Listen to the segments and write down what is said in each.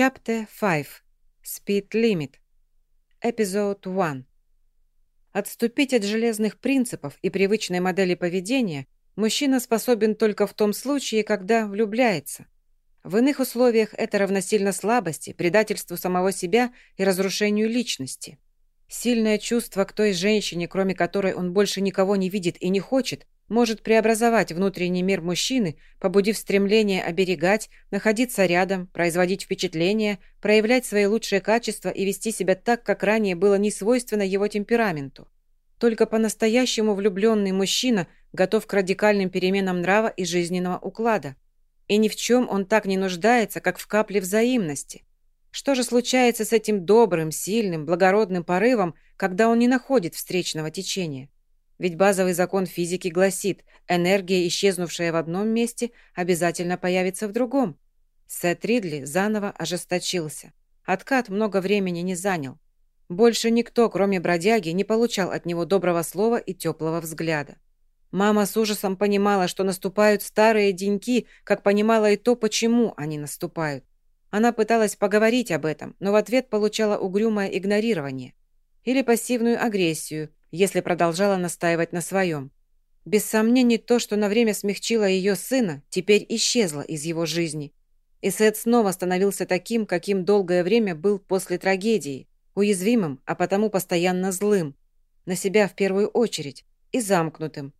Chapter 5. Speed Limit. Episode 1. Отступить от железных принципов и привычной модели поведения мужчина способен только в том случае, когда влюбляется. В иных условиях это равносильно слабости, предательству самого себя и разрушению личности. Сильное чувство к той женщине, кроме которой он больше никого не видит и не хочет, может преобразовать внутренний мир мужчины, побудив стремление оберегать, находиться рядом, производить впечатление, проявлять свои лучшие качества и вести себя так, как ранее было не свойственно его темпераменту. Только по-настоящему влюбленный мужчина готов к радикальным переменам нрава и жизненного уклада. И ни в чем он так не нуждается, как в капле взаимности. Что же случается с этим добрым, сильным, благородным порывом, когда он не находит встречного течения? Ведь базовый закон физики гласит, энергия, исчезнувшая в одном месте, обязательно появится в другом. Сет Ридли заново ожесточился. Откат много времени не занял. Больше никто, кроме бродяги, не получал от него доброго слова и теплого взгляда. Мама с ужасом понимала, что наступают старые деньки, как понимала и то, почему они наступают. Она пыталась поговорить об этом, но в ответ получала угрюмое игнорирование или пассивную агрессию, если продолжала настаивать на своем. Без сомнений, то, что на время смягчило ее сына, теперь исчезло из его жизни. И Сет снова становился таким, каким долгое время был после трагедии, уязвимым, а потому постоянно злым. На себя в первую очередь. И замкнутым.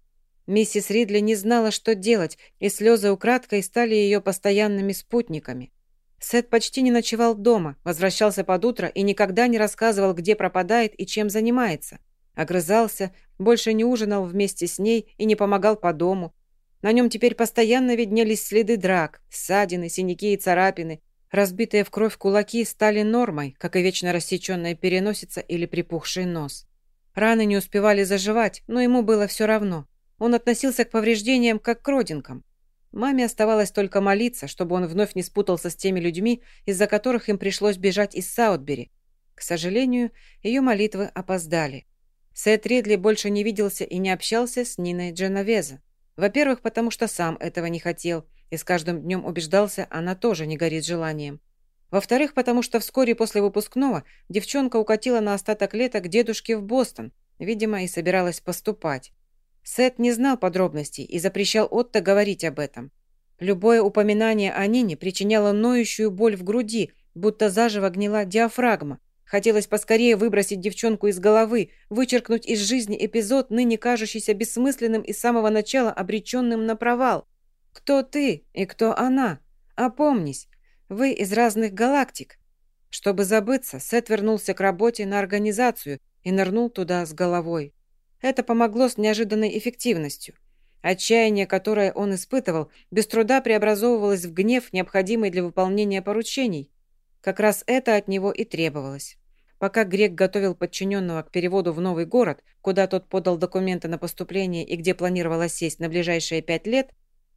Миссис Ридли не знала, что делать, и слезы украдкой стали ее постоянными спутниками. Сет почти не ночевал дома, возвращался под утро и никогда не рассказывал, где пропадает и чем занимается. Огрызался, больше не ужинал вместе с ней и не помогал по дому. На нем теперь постоянно виднелись следы драк, ссадины, синяки и царапины. Разбитые в кровь кулаки стали нормой, как и вечно рассеченная переносица или припухший нос. Раны не успевали заживать, но ему было все равно. Он относился к повреждениям как к родинкам. Маме оставалось только молиться, чтобы он вновь не спутался с теми людьми, из-за которых им пришлось бежать из Саутбери. К сожалению, ее молитвы опоздали. Сет Ридли больше не виделся и не общался с Ниной Дженовеза. Во-первых, потому что сам этого не хотел, и с каждым днем убеждался, она тоже не горит желанием. Во-вторых, потому что вскоре после выпускного девчонка укатила на остаток лета к дедушке в Бостон, видимо, и собиралась поступать. Сет не знал подробностей и запрещал Отто говорить об этом. Любое упоминание о Нине причиняло ноющую боль в груди, будто заживо гнила диафрагма, Хотелось поскорее выбросить девчонку из головы, вычеркнуть из жизни эпизод, ныне кажущийся бессмысленным и с самого начала обреченным на провал. Кто ты и кто она? Опомнись, вы из разных галактик. Чтобы забыться, Сет вернулся к работе на организацию и нырнул туда с головой. Это помогло с неожиданной эффективностью. Отчаяние, которое он испытывал, без труда преобразовывалось в гнев, необходимый для выполнения поручений. Как раз это от него и требовалось. Пока Грек готовил подчиненного к переводу в новый город, куда тот подал документы на поступление и где планировалось сесть на ближайшие пять лет,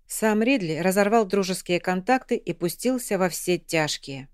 сам Ридли разорвал дружеские контакты и пустился во все тяжкие.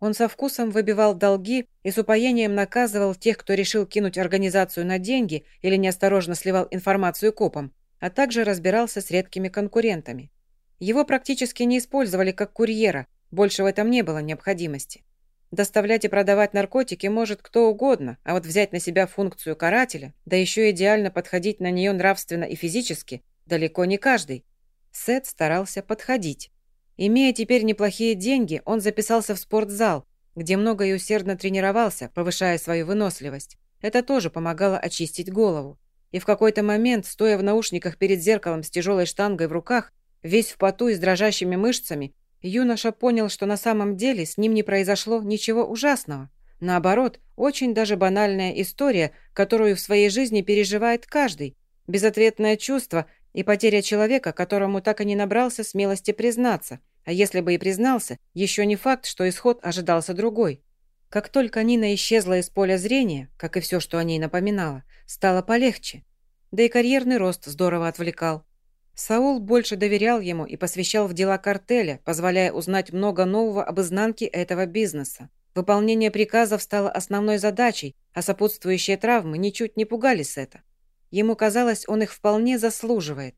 Он со вкусом выбивал долги и с упоением наказывал тех, кто решил кинуть организацию на деньги или неосторожно сливал информацию копам, а также разбирался с редкими конкурентами. Его практически не использовали как курьера, больше в этом не было необходимости. Доставлять и продавать наркотики может кто угодно, а вот взять на себя функцию карателя, да еще идеально подходить на нее нравственно и физически, далеко не каждый. Сет старался подходить. Имея теперь неплохие деньги, он записался в спортзал, где много и усердно тренировался, повышая свою выносливость. Это тоже помогало очистить голову. И в какой-то момент, стоя в наушниках перед зеркалом с тяжелой штангой в руках, весь в поту и с дрожащими мышцами, Юноша понял, что на самом деле с ним не произошло ничего ужасного. Наоборот, очень даже банальная история, которую в своей жизни переживает каждый. Безответное чувство и потеря человека, которому так и не набрался смелости признаться. А если бы и признался, еще не факт, что исход ожидался другой. Как только Нина исчезла из поля зрения, как и все, что о ней напоминало, стало полегче. Да и карьерный рост здорово отвлекал. Саул больше доверял ему и посвящал в дела картеля, позволяя узнать много нового об изнанке этого бизнеса. Выполнение приказов стало основной задачей, а сопутствующие травмы ничуть не пугали Сета. Ему казалось, он их вполне заслуживает.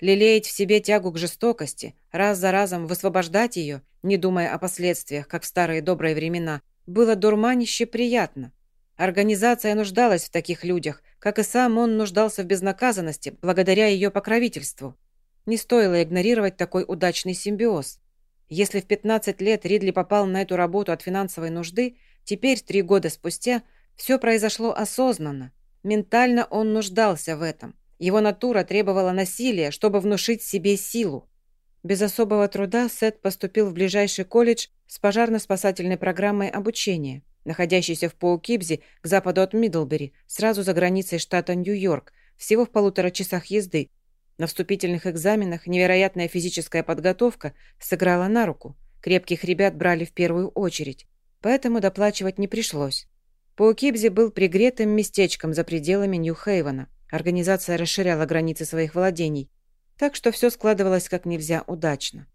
Лелеять в себе тягу к жестокости, раз за разом высвобождать ее, не думая о последствиях, как в старые добрые времена, было дурманище приятно. Организация нуждалась в таких людях, как и сам он нуждался в безнаказанности, благодаря ее покровительству. Не стоило игнорировать такой удачный симбиоз. Если в 15 лет Ридли попал на эту работу от финансовой нужды, теперь, три года спустя, все произошло осознанно. Ментально он нуждался в этом. Его натура требовала насилия, чтобы внушить себе силу. Без особого труда Сет поступил в ближайший колледж с пожарно-спасательной программой обучения находящийся в Поукибзе к западу от Мидлбери, сразу за границей штата Нью-Йорк, всего в полутора часах езды. На вступительных экзаменах невероятная физическая подготовка сыграла на руку. Крепких ребят брали в первую очередь, поэтому доплачивать не пришлось. Поукибзи был пригретым местечком за пределами Нью-Хейвена. Организация расширяла границы своих владений, так что все складывалось как нельзя удачно.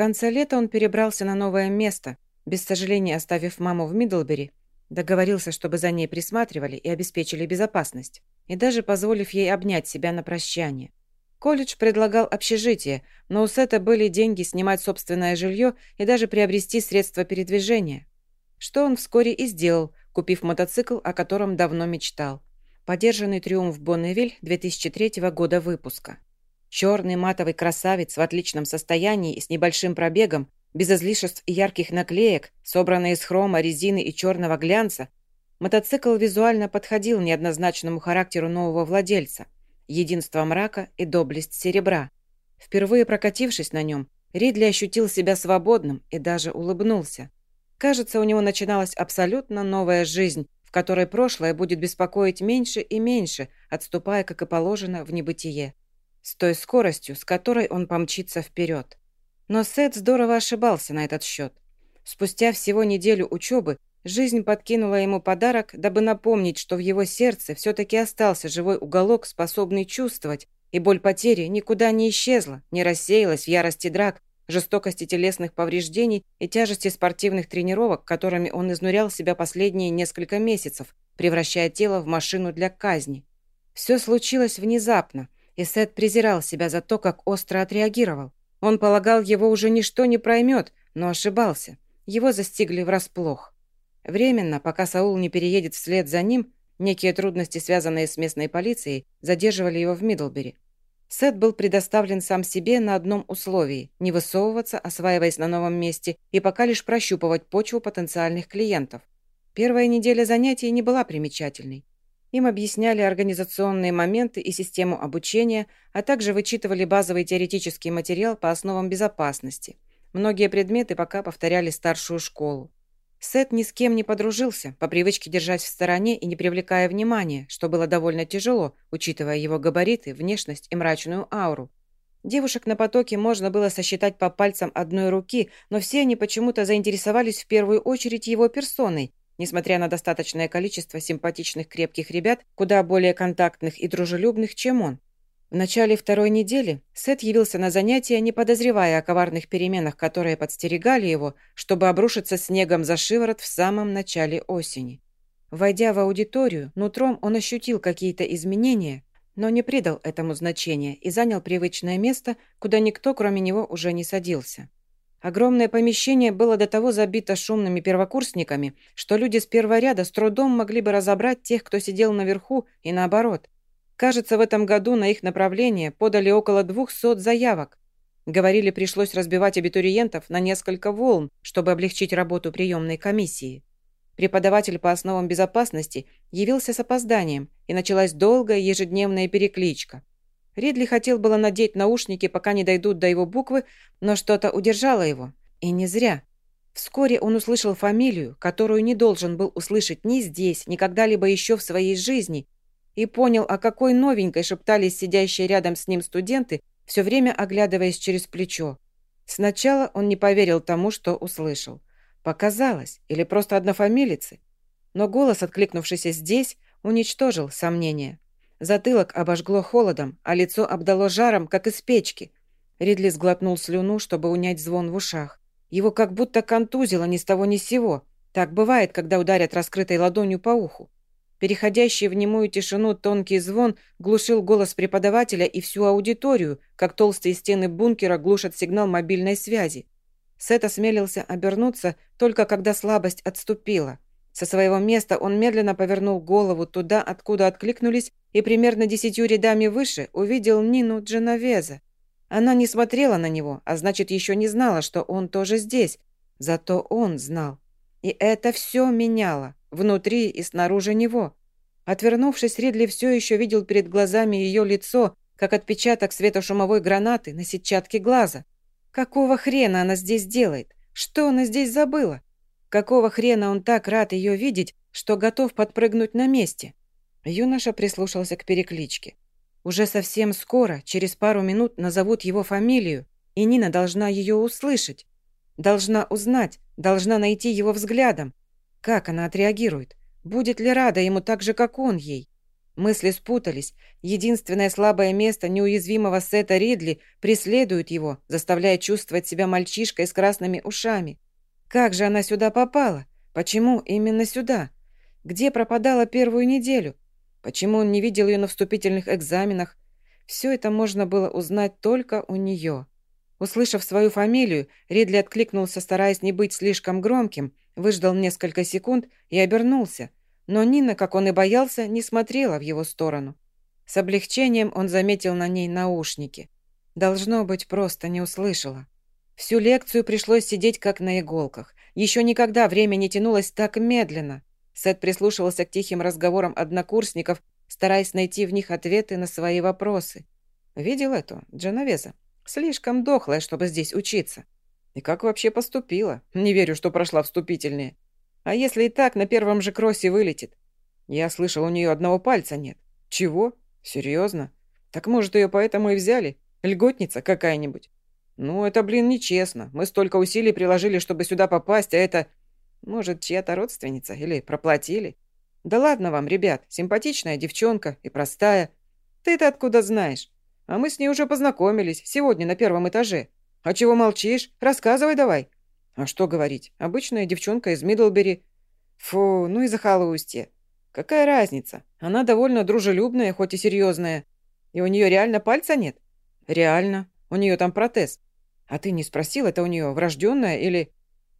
Конце лета он перебрался на новое место – без сожаления оставив маму в Мидлбери, договорился, чтобы за ней присматривали и обеспечили безопасность, и даже позволив ей обнять себя на прощание. Колледж предлагал общежитие, но у Сета были деньги снимать собственное жилье и даже приобрести средства передвижения. Что он вскоре и сделал, купив мотоцикл, о котором давно мечтал. Подержанный «Триумф Бонневиль» 2003 года выпуска. Черный матовый красавец в отличном состоянии и с небольшим пробегом без излишеств и ярких наклеек, собранный из хрома, резины и черного глянца, мотоцикл визуально подходил неоднозначному характеру нового владельца, единство мрака и доблесть серебра. Впервые прокатившись на нем, Ридли ощутил себя свободным и даже улыбнулся. Кажется, у него начиналась абсолютно новая жизнь, в которой прошлое будет беспокоить меньше и меньше, отступая, как и положено, в небытие. С той скоростью, с которой он помчится вперед. Но Сет здорово ошибался на этот счет. Спустя всего неделю учебы жизнь подкинула ему подарок, дабы напомнить, что в его сердце все-таки остался живой уголок, способный чувствовать, и боль потери никуда не исчезла, не рассеялась в ярости драк, жестокости телесных повреждений и тяжести спортивных тренировок, которыми он изнурял себя последние несколько месяцев, превращая тело в машину для казни. Все случилось внезапно, и Сет презирал себя за то, как остро отреагировал. Он полагал, его уже ничто не проймет, но ошибался. Его застигли врасплох. Временно, пока Саул не переедет вслед за ним, некие трудности, связанные с местной полицией, задерживали его в Мидлбери. Сет был предоставлен сам себе на одном условии – не высовываться, осваиваясь на новом месте, и пока лишь прощупывать почву потенциальных клиентов. Первая неделя занятий не была примечательной. Им объясняли организационные моменты и систему обучения, а также вычитывали базовый теоретический материал по основам безопасности. Многие предметы пока повторяли старшую школу. Сет ни с кем не подружился, по привычке держась в стороне и не привлекая внимания, что было довольно тяжело, учитывая его габариты, внешность и мрачную ауру. Девушек на потоке можно было сосчитать по пальцам одной руки, но все они почему-то заинтересовались в первую очередь его персоной, несмотря на достаточное количество симпатичных крепких ребят, куда более контактных и дружелюбных, чем он. В начале второй недели Сет явился на занятия, не подозревая о коварных переменах, которые подстерегали его, чтобы обрушиться снегом за шиворот в самом начале осени. Войдя в аудиторию, нутром он ощутил какие-то изменения, но не придал этому значения и занял привычное место, куда никто, кроме него, уже не садился. Огромное помещение было до того забито шумными первокурсниками, что люди с первого ряда с трудом могли бы разобрать тех, кто сидел наверху, и наоборот. Кажется, в этом году на их направление подали около двухсот заявок. Говорили, пришлось разбивать абитуриентов на несколько волн, чтобы облегчить работу приемной комиссии. Преподаватель по основам безопасности явился с опозданием, и началась долгая ежедневная перекличка. Ридли хотел было надеть наушники, пока не дойдут до его буквы, но что-то удержало его. И не зря. Вскоре он услышал фамилию, которую не должен был услышать ни здесь, ни когда-либо еще в своей жизни, и понял, о какой новенькой шептались сидящие рядом с ним студенты, все время оглядываясь через плечо. Сначала он не поверил тому, что услышал. Показалось, или просто однофамилицы. Но голос, откликнувшийся здесь, уничтожил сомнения. Затылок обожгло холодом, а лицо обдало жаром, как из печки. Ридли сглотнул слюну, чтобы унять звон в ушах. Его как будто контузило ни с того ни с сего. Так бывает, когда ударят раскрытой ладонью по уху. Переходящий в немую тишину тонкий звон глушил голос преподавателя и всю аудиторию, как толстые стены бункера глушат сигнал мобильной связи. Сет осмелился обернуться только когда слабость отступила. Со своего места он медленно повернул голову туда, откуда откликнулись, и примерно десятью рядами выше увидел Нину Дженовеза. Она не смотрела на него, а значит, еще не знала, что он тоже здесь. Зато он знал. И это все меняло, внутри и снаружи него. Отвернувшись, Ридли все еще видел перед глазами ее лицо, как отпечаток светошумовой гранаты на сетчатке глаза. Какого хрена она здесь делает? Что она здесь забыла? Какого хрена он так рад ее видеть, что готов подпрыгнуть на месте? Юноша прислушался к перекличке. Уже совсем скоро, через пару минут, назовут его фамилию, и Нина должна ее услышать. Должна узнать, должна найти его взглядом. Как она отреагирует? Будет ли рада ему так же, как он ей? Мысли спутались. Единственное слабое место неуязвимого Сета Ридли преследует его, заставляя чувствовать себя мальчишкой с красными ушами. Как же она сюда попала? Почему именно сюда? Где пропадала первую неделю? Почему он не видел ее на вступительных экзаменах? Все это можно было узнать только у нее. Услышав свою фамилию, Ридли откликнулся, стараясь не быть слишком громким, выждал несколько секунд и обернулся. Но Нина, как он и боялся, не смотрела в его сторону. С облегчением он заметил на ней наушники. Должно быть, просто не услышала. Всю лекцию пришлось сидеть как на иголках. Еще никогда время не тянулось так медленно. Сет прислушивался к тихим разговорам однокурсников, стараясь найти в них ответы на свои вопросы. Видел эту, Дженовеза? Слишком дохлая, чтобы здесь учиться. И как вообще поступила? Не верю, что прошла вступительные. А если и так, на первом же кроссе вылетит? Я слышал, у нее одного пальца нет. Чего? Серьезно? Так может, ее поэтому и взяли? Льготница какая-нибудь? «Ну, это, блин, нечестно. Мы столько усилий приложили, чтобы сюда попасть, а это... Может, чья-то родственница? Или проплатили? Да ладно вам, ребят, симпатичная девчонка и простая. Ты-то откуда знаешь? А мы с ней уже познакомились, сегодня на первом этаже. А чего молчишь? Рассказывай давай». «А что говорить? Обычная девчонка из Мидлбери». «Фу, ну и захолустье. Какая разница? Она довольно дружелюбная, хоть и серьезная. И у нее реально пальца нет?» «Реально. У нее там протез. А ты не спросил, это у нее врожденная или...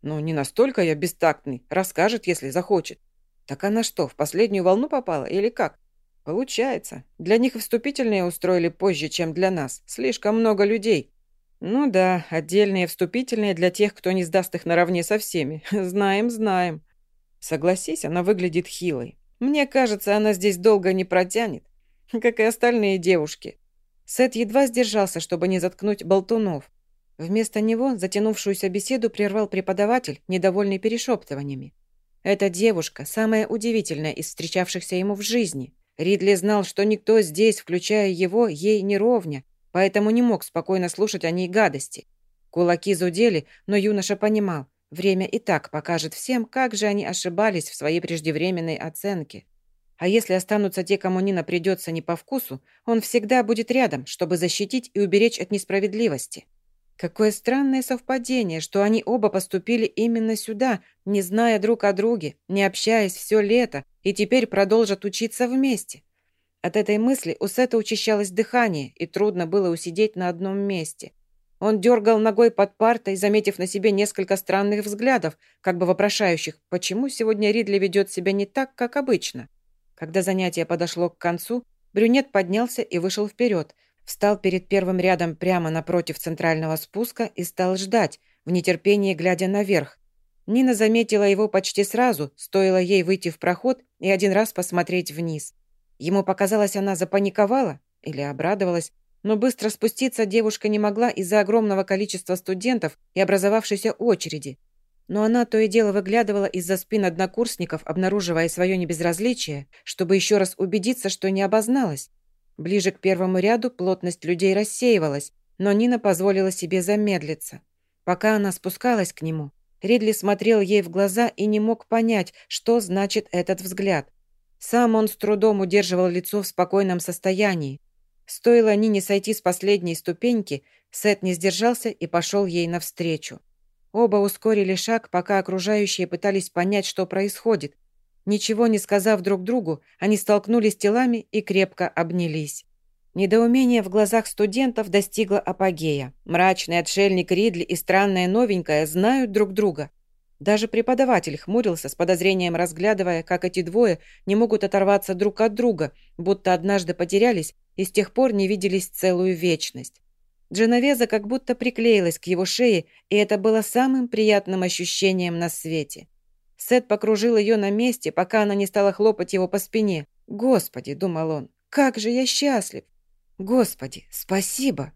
Ну, не настолько я бестактный. Расскажет, если захочет. Так она что, в последнюю волну попала или как? Получается. Для них вступительные устроили позже, чем для нас. Слишком много людей. Ну да, отдельные вступительные для тех, кто не сдаст их наравне со всеми. Знаем, знаем. Согласись, она выглядит хилой. Мне кажется, она здесь долго не протянет. Как и остальные девушки. Сет едва сдержался, чтобы не заткнуть болтунов. Вместо него затянувшуюся беседу прервал преподаватель, недовольный перешептываниями. Эта девушка – самая удивительная из встречавшихся ему в жизни. Ридли знал, что никто здесь, включая его, ей не ровня, поэтому не мог спокойно слушать о ней гадости. Кулаки зудели, но юноша понимал, время и так покажет всем, как же они ошибались в своей преждевременной оценке. А если останутся те, кому Нина придется не по вкусу, он всегда будет рядом, чтобы защитить и уберечь от несправедливости. Какое странное совпадение, что они оба поступили именно сюда, не зная друг о друге, не общаясь все лето, и теперь продолжат учиться вместе. От этой мысли у Сета учащалось дыхание, и трудно было усидеть на одном месте. Он дергал ногой под партой, заметив на себе несколько странных взглядов, как бы вопрошающих, почему сегодня Ридли ведет себя не так, как обычно. Когда занятие подошло к концу, брюнет поднялся и вышел вперед – Встал перед первым рядом прямо напротив центрального спуска и стал ждать, в нетерпении глядя наверх. Нина заметила его почти сразу, стоило ей выйти в проход и один раз посмотреть вниз. Ему показалось, она запаниковала или обрадовалась, но быстро спуститься девушка не могла из-за огромного количества студентов и образовавшейся очереди. Но она то и дело выглядывала из-за спин однокурсников, обнаруживая свое небезразличие, чтобы еще раз убедиться, что не обозналась. Ближе к первому ряду плотность людей рассеивалась, но Нина позволила себе замедлиться. Пока она спускалась к нему, Ридли смотрел ей в глаза и не мог понять, что значит этот взгляд. Сам он с трудом удерживал лицо в спокойном состоянии. Стоило Нине сойти с последней ступеньки, Сет не сдержался и пошел ей навстречу. Оба ускорили шаг, пока окружающие пытались понять, что происходит. Ничего не сказав друг другу, они столкнулись телами и крепко обнялись. Недоумение в глазах студентов достигло апогея. Мрачный отшельник Ридли и странная новенькая знают друг друга. Даже преподаватель хмурился с подозрением, разглядывая, как эти двое не могут оторваться друг от друга, будто однажды потерялись и с тех пор не виделись целую вечность. Дженовеза как будто приклеилась к его шее, и это было самым приятным ощущением на свете. Сет покружил ее на месте, пока она не стала хлопать его по спине. «Господи!» – думал он. «Как же я счастлив! Господи, спасибо!»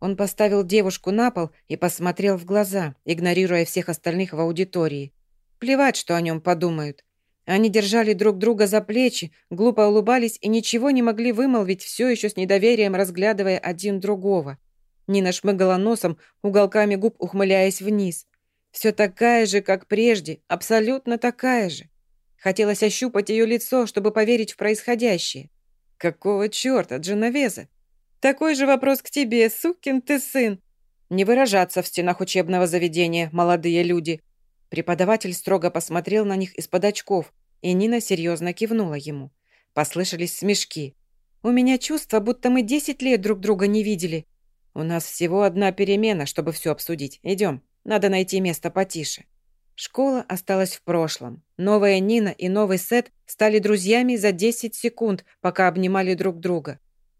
Он поставил девушку на пол и посмотрел в глаза, игнорируя всех остальных в аудитории. Плевать, что о нем подумают. Они держали друг друга за плечи, глупо улыбались и ничего не могли вымолвить, все еще с недоверием разглядывая один другого. Нина шмыгала носом, уголками губ ухмыляясь вниз. Все такая же, как прежде, абсолютно такая же. Хотелось ощупать ее лицо, чтобы поверить в происходящее. Какого черта, Дженовеза? Такой же вопрос к тебе, сукин ты сын. Не выражаться в стенах учебного заведения, молодые люди. Преподаватель строго посмотрел на них из-под очков, и Нина серьезно кивнула ему. Послышались смешки. «У меня чувство, будто мы десять лет друг друга не видели. У нас всего одна перемена, чтобы все обсудить. Идем». Надо найти место потише. Школа осталась в прошлом. Новая Нина и новый Сет стали друзьями за 10 секунд, пока обнимали друг друга.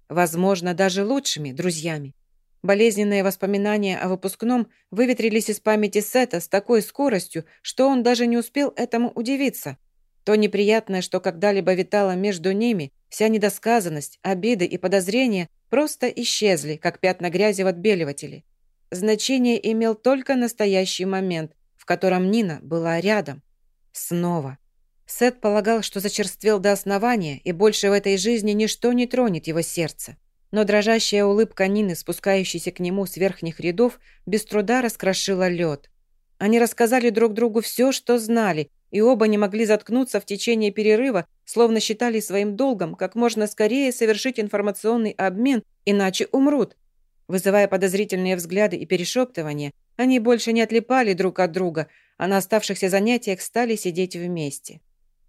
Возможно, даже лучшими друзьями. Болезненные воспоминания о выпускном выветрились из памяти Сета с такой скоростью, что он даже не успел этому удивиться. То неприятное, что когда-либо витало между ними, вся недосказанность, обиды и подозрения просто исчезли, как пятна грязи в отбеливателе. Значение имел только настоящий момент, в котором Нина была рядом. Снова. Сет полагал, что зачерствел до основания, и больше в этой жизни ничто не тронет его сердце. Но дрожащая улыбка Нины, спускающейся к нему с верхних рядов, без труда раскрошила лед. Они рассказали друг другу все, что знали, и оба не могли заткнуться в течение перерыва, словно считали своим долгом как можно скорее совершить информационный обмен, иначе умрут. Вызывая подозрительные взгляды и перешептывания, они больше не отлипали друг от друга, а на оставшихся занятиях стали сидеть вместе.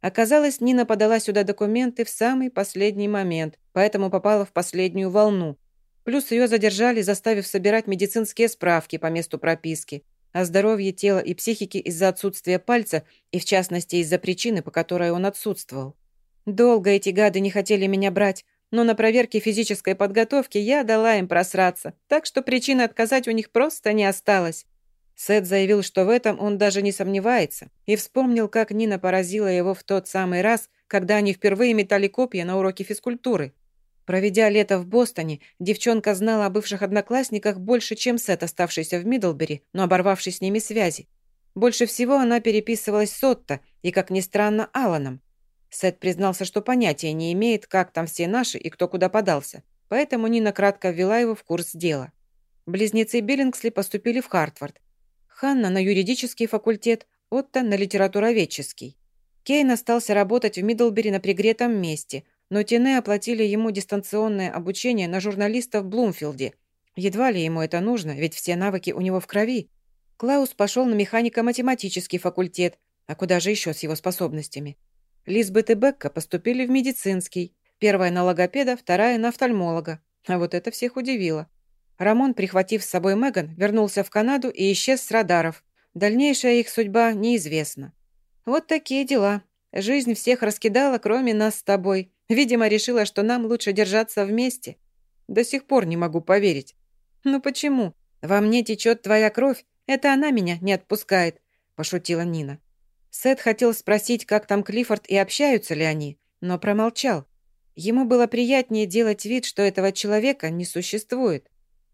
Оказалось, Нина подала сюда документы в самый последний момент, поэтому попала в последнюю волну. Плюс ее задержали, заставив собирать медицинские справки по месту прописки о здоровье тела и психики из-за отсутствия пальца и, в частности, из-за причины, по которой он отсутствовал. Долго эти гады не хотели меня брать, но на проверке физической подготовки я дала им просраться, так что причины отказать у них просто не осталось. Сет заявил, что в этом он даже не сомневается, и вспомнил, как Нина поразила его в тот самый раз, когда они впервые метали копья на уроке физкультуры. Проведя лето в Бостоне, девчонка знала о бывших одноклассниках больше, чем Сет, оставшийся в Мидлбери, но оборвавший с ними связи. Больше всего она переписывалась с Отто и, как ни странно, Аланом. Сет признался, что понятия не имеет, как там все наши и кто куда подался, поэтому Нина кратко ввела его в курс дела. Близнецы Биллингсли поступили в Хартвард. Ханна на юридический факультет, Отто на литературоведческий. Кейн остался работать в Мидлбери на пригретом месте, но Тине оплатили ему дистанционное обучение на журналиста в Блумфилде. Едва ли ему это нужно, ведь все навыки у него в крови. Клаус пошел на механико-математический факультет, а куда же еще с его способностями? Лизбет и Бекка поступили в медицинский. Первая на логопеда, вторая на офтальмолога. А вот это всех удивило. Рамон, прихватив с собой Меган, вернулся в Канаду и исчез с радаров. Дальнейшая их судьба неизвестна. Вот такие дела. Жизнь всех раскидала, кроме нас с тобой. Видимо, решила, что нам лучше держаться вместе. До сих пор не могу поверить. Ну почему? Во мне течет твоя кровь. Это она меня не отпускает, пошутила Нина. Сет хотел спросить, как там Клиффорд и общаются ли они, но промолчал. Ему было приятнее делать вид, что этого человека не существует.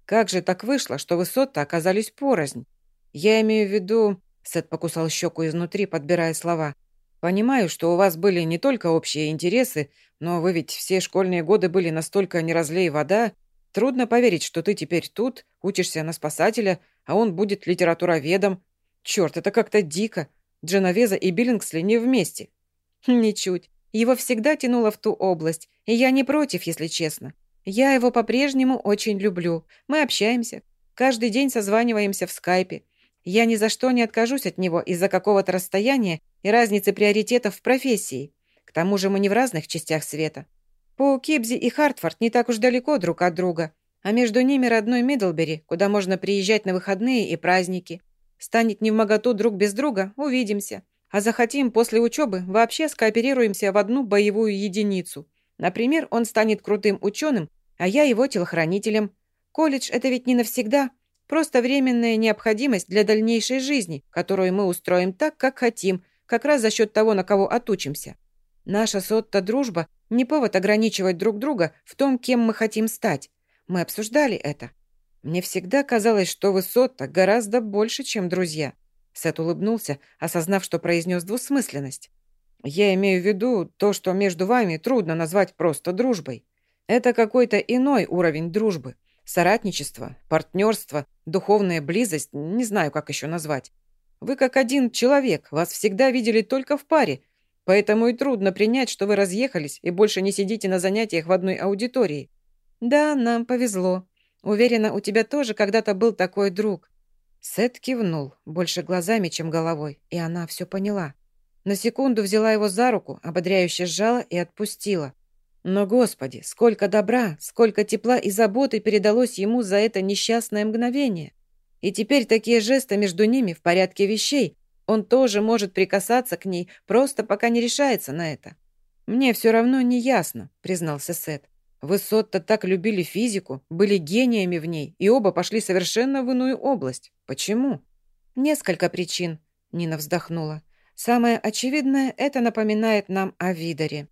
Как же так вышло, что высоты оказались порознь? Я имею в виду... Сет покусал щеку изнутри, подбирая слова. «Понимаю, что у вас были не только общие интересы, но вы ведь все школьные годы были настолько не разлей вода. Трудно поверить, что ты теперь тут, учишься на спасателя, а он будет литературоведом. Черт, это как-то дико. Дженовеза и Биллингсли не вместе. Ничуть. Его всегда тянуло в ту область, и я не против, если честно. Я его по-прежнему очень люблю. Мы общаемся. Каждый день созваниваемся в скайпе. Я ни за что не откажусь от него из-за какого-то расстояния и разницы приоритетов в профессии. К тому же мы не в разных частях света. Паукибзи и Хартфорд не так уж далеко друг от друга, а между ними родной Мидлбери, куда можно приезжать на выходные и праздники. Станет не в моготу друг без друга, увидимся. А захотим после учебы, вообще скооперируемся в одну боевую единицу. Например, он станет крутым ученым, а я его телохранителем. Колледж – это ведь не навсегда, просто временная необходимость для дальнейшей жизни, которую мы устроим так, как хотим, как раз за счет того, на кого отучимся. Наша сотта дружба – не повод ограничивать друг друга в том, кем мы хотим стать. Мы обсуждали это. Мне всегда казалось, что вы сотта гораздо больше, чем друзья. Сет улыбнулся, осознав, что произнес двусмысленность. Я имею в виду то, что между вами трудно назвать просто дружбой. Это какой-то иной уровень дружбы. Соратничество, партнерство, духовная близость, не знаю, как еще назвать. Вы как один человек, вас всегда видели только в паре, поэтому и трудно принять, что вы разъехались и больше не сидите на занятиях в одной аудитории. Да, нам повезло. Уверена, у тебя тоже когда-то был такой друг. Сет кивнул, больше глазами, чем головой, и она все поняла. На секунду взяла его за руку, ободряюще сжала и отпустила. Но, Господи, сколько добра, сколько тепла и заботы передалось ему за это несчастное мгновение. И теперь такие жесты между ними в порядке вещей. Он тоже может прикасаться к ней, просто пока не решается на это. «Мне все равно не ясно», — признался Сет. «Вы Сотто так любили физику, были гениями в ней, и оба пошли совершенно в иную область. Почему?» «Несколько причин», — Нина вздохнула. Самое очевидное, это напоминает нам о Видоре.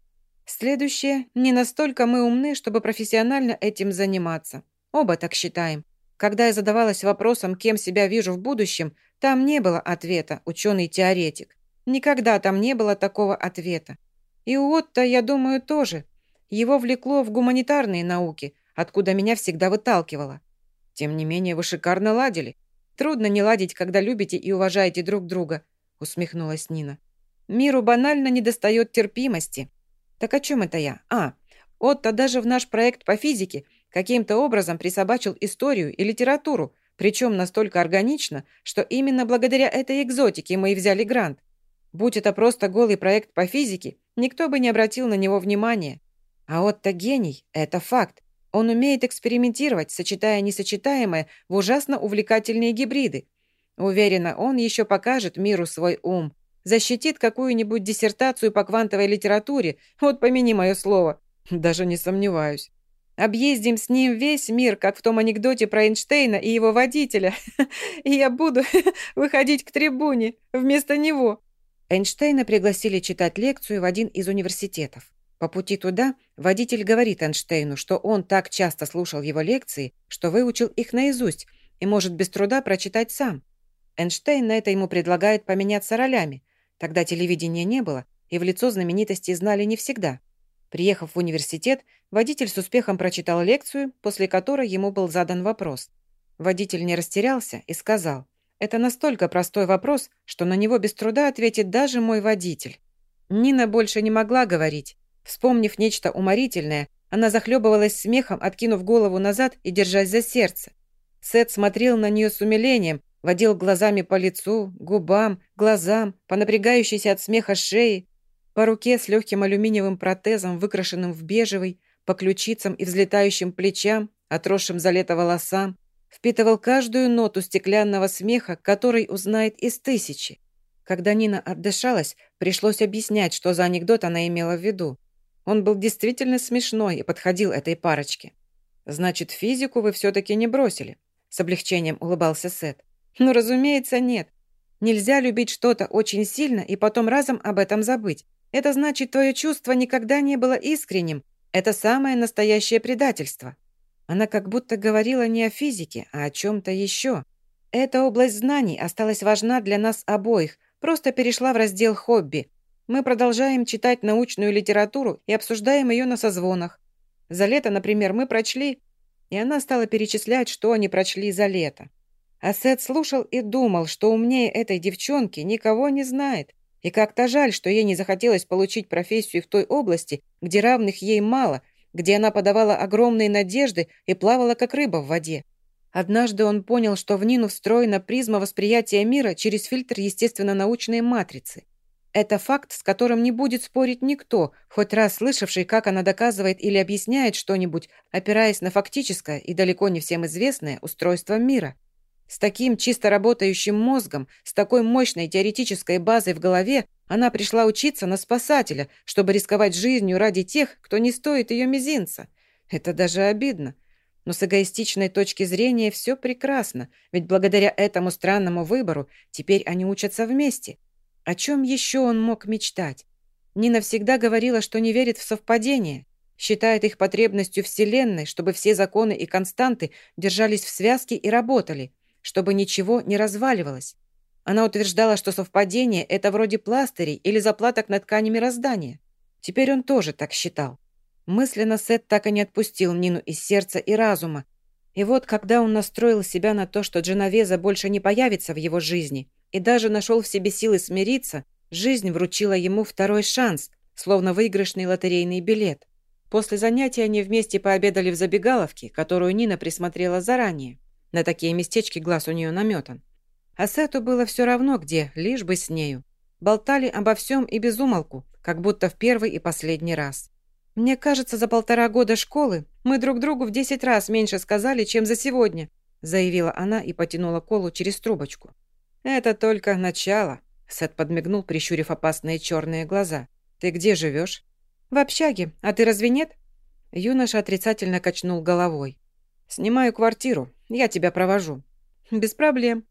Следующее, не настолько мы умны, чтобы профессионально этим заниматься. Оба так считаем. Когда я задавалась вопросом, кем себя вижу в будущем, там не было ответа, ученый-теоретик. Никогда там не было такого ответа. И у Отто, я думаю, тоже. Его влекло в гуманитарные науки, откуда меня всегда выталкивало. Тем не менее, вы шикарно ладили. Трудно не ладить, когда любите и уважаете друг друга усмехнулась Нина. «Миру банально недостает терпимости». «Так о чем это я? А, Отто даже в наш проект по физике каким-то образом присобачил историю и литературу, причем настолько органично, что именно благодаря этой экзотике мы и взяли грант. Будь это просто голый проект по физике, никто бы не обратил на него внимания. А Отто гений – это факт. Он умеет экспериментировать, сочетая несочетаемое в ужасно увлекательные гибриды – Уверена, он еще покажет миру свой ум. Защитит какую-нибудь диссертацию по квантовой литературе. Вот помяни мое слово. Даже не сомневаюсь. Объездим с ним весь мир, как в том анекдоте про Эйнштейна и его водителя. И я буду выходить к трибуне вместо него. Эйнштейна пригласили читать лекцию в один из университетов. По пути туда водитель говорит Эйнштейну, что он так часто слушал его лекции, что выучил их наизусть и может без труда прочитать сам. Эйнштейн на это ему предлагает поменяться ролями. Тогда телевидения не было, и в лицо знаменитости знали не всегда. Приехав в университет, водитель с успехом прочитал лекцию, после которой ему был задан вопрос. Водитель не растерялся и сказал, «Это настолько простой вопрос, что на него без труда ответит даже мой водитель». Нина больше не могла говорить. Вспомнив нечто уморительное, она захлебывалась смехом, откинув голову назад и держась за сердце. Сет смотрел на нее с умилением, Водил глазами по лицу, губам, глазам, по напрягающейся от смеха шее, по руке с легким алюминиевым протезом, выкрашенным в бежевый, по ключицам и взлетающим плечам, отросшим за лето волосам, впитывал каждую ноту стеклянного смеха, который узнает из тысячи. Когда Нина отдышалась, пришлось объяснять, что за анекдот она имела в виду. Он был действительно смешной и подходил этой парочке. «Значит, физику вы все-таки не бросили?» С облегчением улыбался Сет. Ну, разумеется, нет. Нельзя любить что-то очень сильно и потом разом об этом забыть. Это значит, твое чувство никогда не было искренним. Это самое настоящее предательство. Она как будто говорила не о физике, а о чем-то еще. Эта область знаний осталась важна для нас обоих, просто перешла в раздел «хобби». Мы продолжаем читать научную литературу и обсуждаем ее на созвонах. За лето, например, мы прочли... И она стала перечислять, что они прочли за лето. А Сет слушал и думал, что умнее этой девчонки никого не знает. И как-то жаль, что ей не захотелось получить профессию в той области, где равных ей мало, где она подавала огромные надежды и плавала как рыба в воде. Однажды он понял, что в Нину встроена призма восприятия мира через фильтр естественно-научной матрицы. Это факт, с которым не будет спорить никто, хоть раз слышавший, как она доказывает или объясняет что-нибудь, опираясь на фактическое и далеко не всем известное устройство мира. С таким чисто работающим мозгом, с такой мощной теоретической базой в голове, она пришла учиться на спасателя, чтобы рисковать жизнью ради тех, кто не стоит ее мизинца. Это даже обидно. Но с эгоистичной точки зрения все прекрасно, ведь благодаря этому странному выбору теперь они учатся вместе – о чем еще он мог мечтать? Нина всегда говорила, что не верит в совпадение, считает их потребностью Вселенной, чтобы все законы и константы держались в связке и работали, чтобы ничего не разваливалось. Она утверждала, что совпадение – это вроде пластырей или заплаток на ткани мироздания. Теперь он тоже так считал. Мысленно Сет так и не отпустил Нину из сердца и разума. И вот, когда он настроил себя на то, что Дженовеза больше не появится в его жизни – и даже нашел в себе силы смириться, жизнь вручила ему второй шанс, словно выигрышный лотерейный билет. После занятия они вместе пообедали в забегаловке, которую Нина присмотрела заранее. На такие местечки глаз у нее наметан. А Сету было все равно где, лишь бы с нею. Болтали обо всем и без умолку, как будто в первый и последний раз. «Мне кажется, за полтора года школы мы друг другу в десять раз меньше сказали, чем за сегодня», заявила она и потянула колу через трубочку. «Это только начало», — Сет подмигнул, прищурив опасные черные глаза. «Ты где живешь?» «В общаге. А ты разве нет?» Юноша отрицательно качнул головой. «Снимаю квартиру. Я тебя провожу». «Без проблем».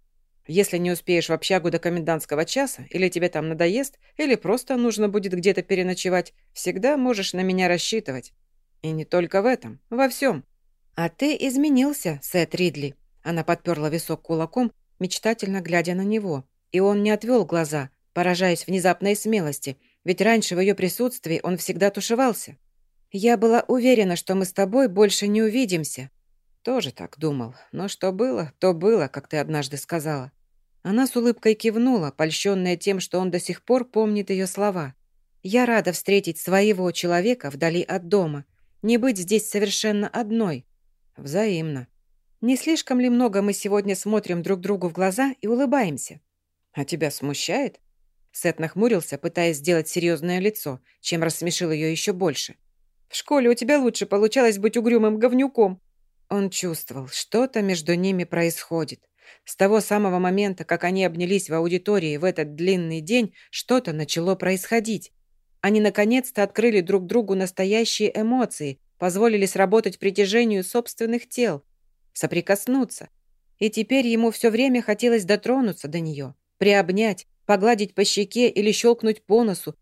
«Если не успеешь в общагу до комендантского часа, или тебе там надоест, или просто нужно будет где-то переночевать, всегда можешь на меня рассчитывать. И не только в этом, во всем». «А ты изменился, Сет Ридли». Она подперла висок кулаком, мечтательно глядя на него. И он не отвел глаза, поражаясь внезапной смелости, ведь раньше в ее присутствии он всегда тушевался. «Я была уверена, что мы с тобой больше не увидимся». Тоже так думал. Но что было, то было, как ты однажды сказала. Она с улыбкой кивнула, польщенная тем, что он до сих пор помнит ее слова. «Я рада встретить своего человека вдали от дома. Не быть здесь совершенно одной». «Взаимно», не слишком ли много мы сегодня смотрим друг другу в глаза и улыбаемся? А тебя смущает? Сет нахмурился, пытаясь сделать серьезное лицо, чем рассмешил ее еще больше. В школе у тебя лучше получалось быть угрюмым говнюком. Он чувствовал, что-то между ними происходит. С того самого момента, как они обнялись в аудитории в этот длинный день, что-то начало происходить. Они наконец-то открыли друг другу настоящие эмоции, позволили сработать притяжению собственных тел, соприкоснуться. И теперь ему все время хотелось дотронуться до нее, приобнять, погладить по щеке или щелкнуть по носу.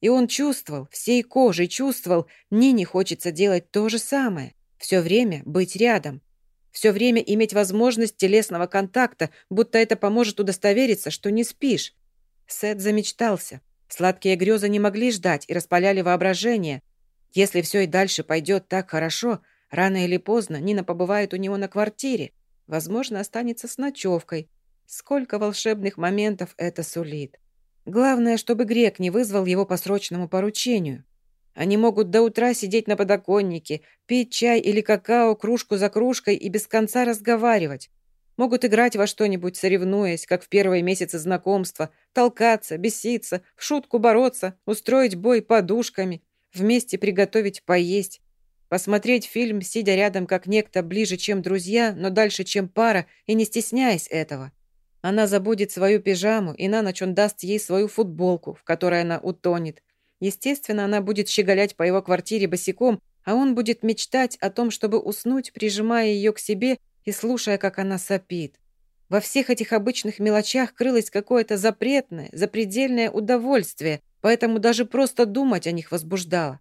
И он чувствовал, всей кожей чувствовал, Нине хочется делать то же самое. Все время быть рядом. Все время иметь возможность телесного контакта, будто это поможет удостовериться, что не спишь. Сет замечтался. Сладкие грезы не могли ждать и распаляли воображение. Если все и дальше пойдет так хорошо, Рано или поздно Нина побывает у него на квартире, возможно, останется с ночевкой. Сколько волшебных моментов это сулит. Главное, чтобы грек не вызвал его по срочному поручению. Они могут до утра сидеть на подоконнике, пить чай или какао кружку за кружкой и без конца разговаривать. Могут играть во что-нибудь, соревнуясь, как в первые месяцы знакомства, толкаться, беситься, в шутку бороться, устроить бой подушками, вместе приготовить поесть, Посмотреть фильм, сидя рядом как некто ближе, чем друзья, но дальше, чем пара, и не стесняясь этого. Она забудет свою пижаму, и на ночь он даст ей свою футболку, в которой она утонет. Естественно, она будет щеголять по его квартире босиком, а он будет мечтать о том, чтобы уснуть, прижимая ее к себе и слушая, как она сопит. Во всех этих обычных мелочах крылось какое-то запретное, запредельное удовольствие, поэтому даже просто думать о них возбуждало.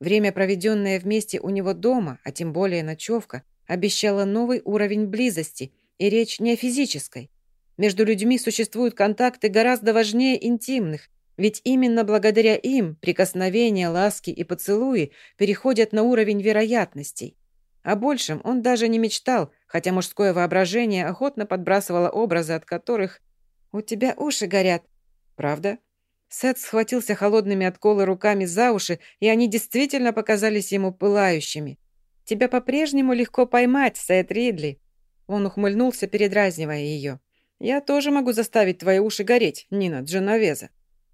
Время, проведенное вместе у него дома, а тем более ночевка, обещало новый уровень близости, и речь не о физической. Между людьми существуют контакты гораздо важнее интимных, ведь именно благодаря им прикосновения, ласки и поцелуи переходят на уровень вероятностей. О большем он даже не мечтал, хотя мужское воображение охотно подбрасывало образы, от которых «У тебя уши горят». «Правда?» Сет схватился холодными от колы руками за уши, и они действительно показались ему пылающими. «Тебя по-прежнему легко поймать, Сет Ридли». Он ухмыльнулся, передразнивая ее. «Я тоже могу заставить твои уши гореть, Нина Дженовеза».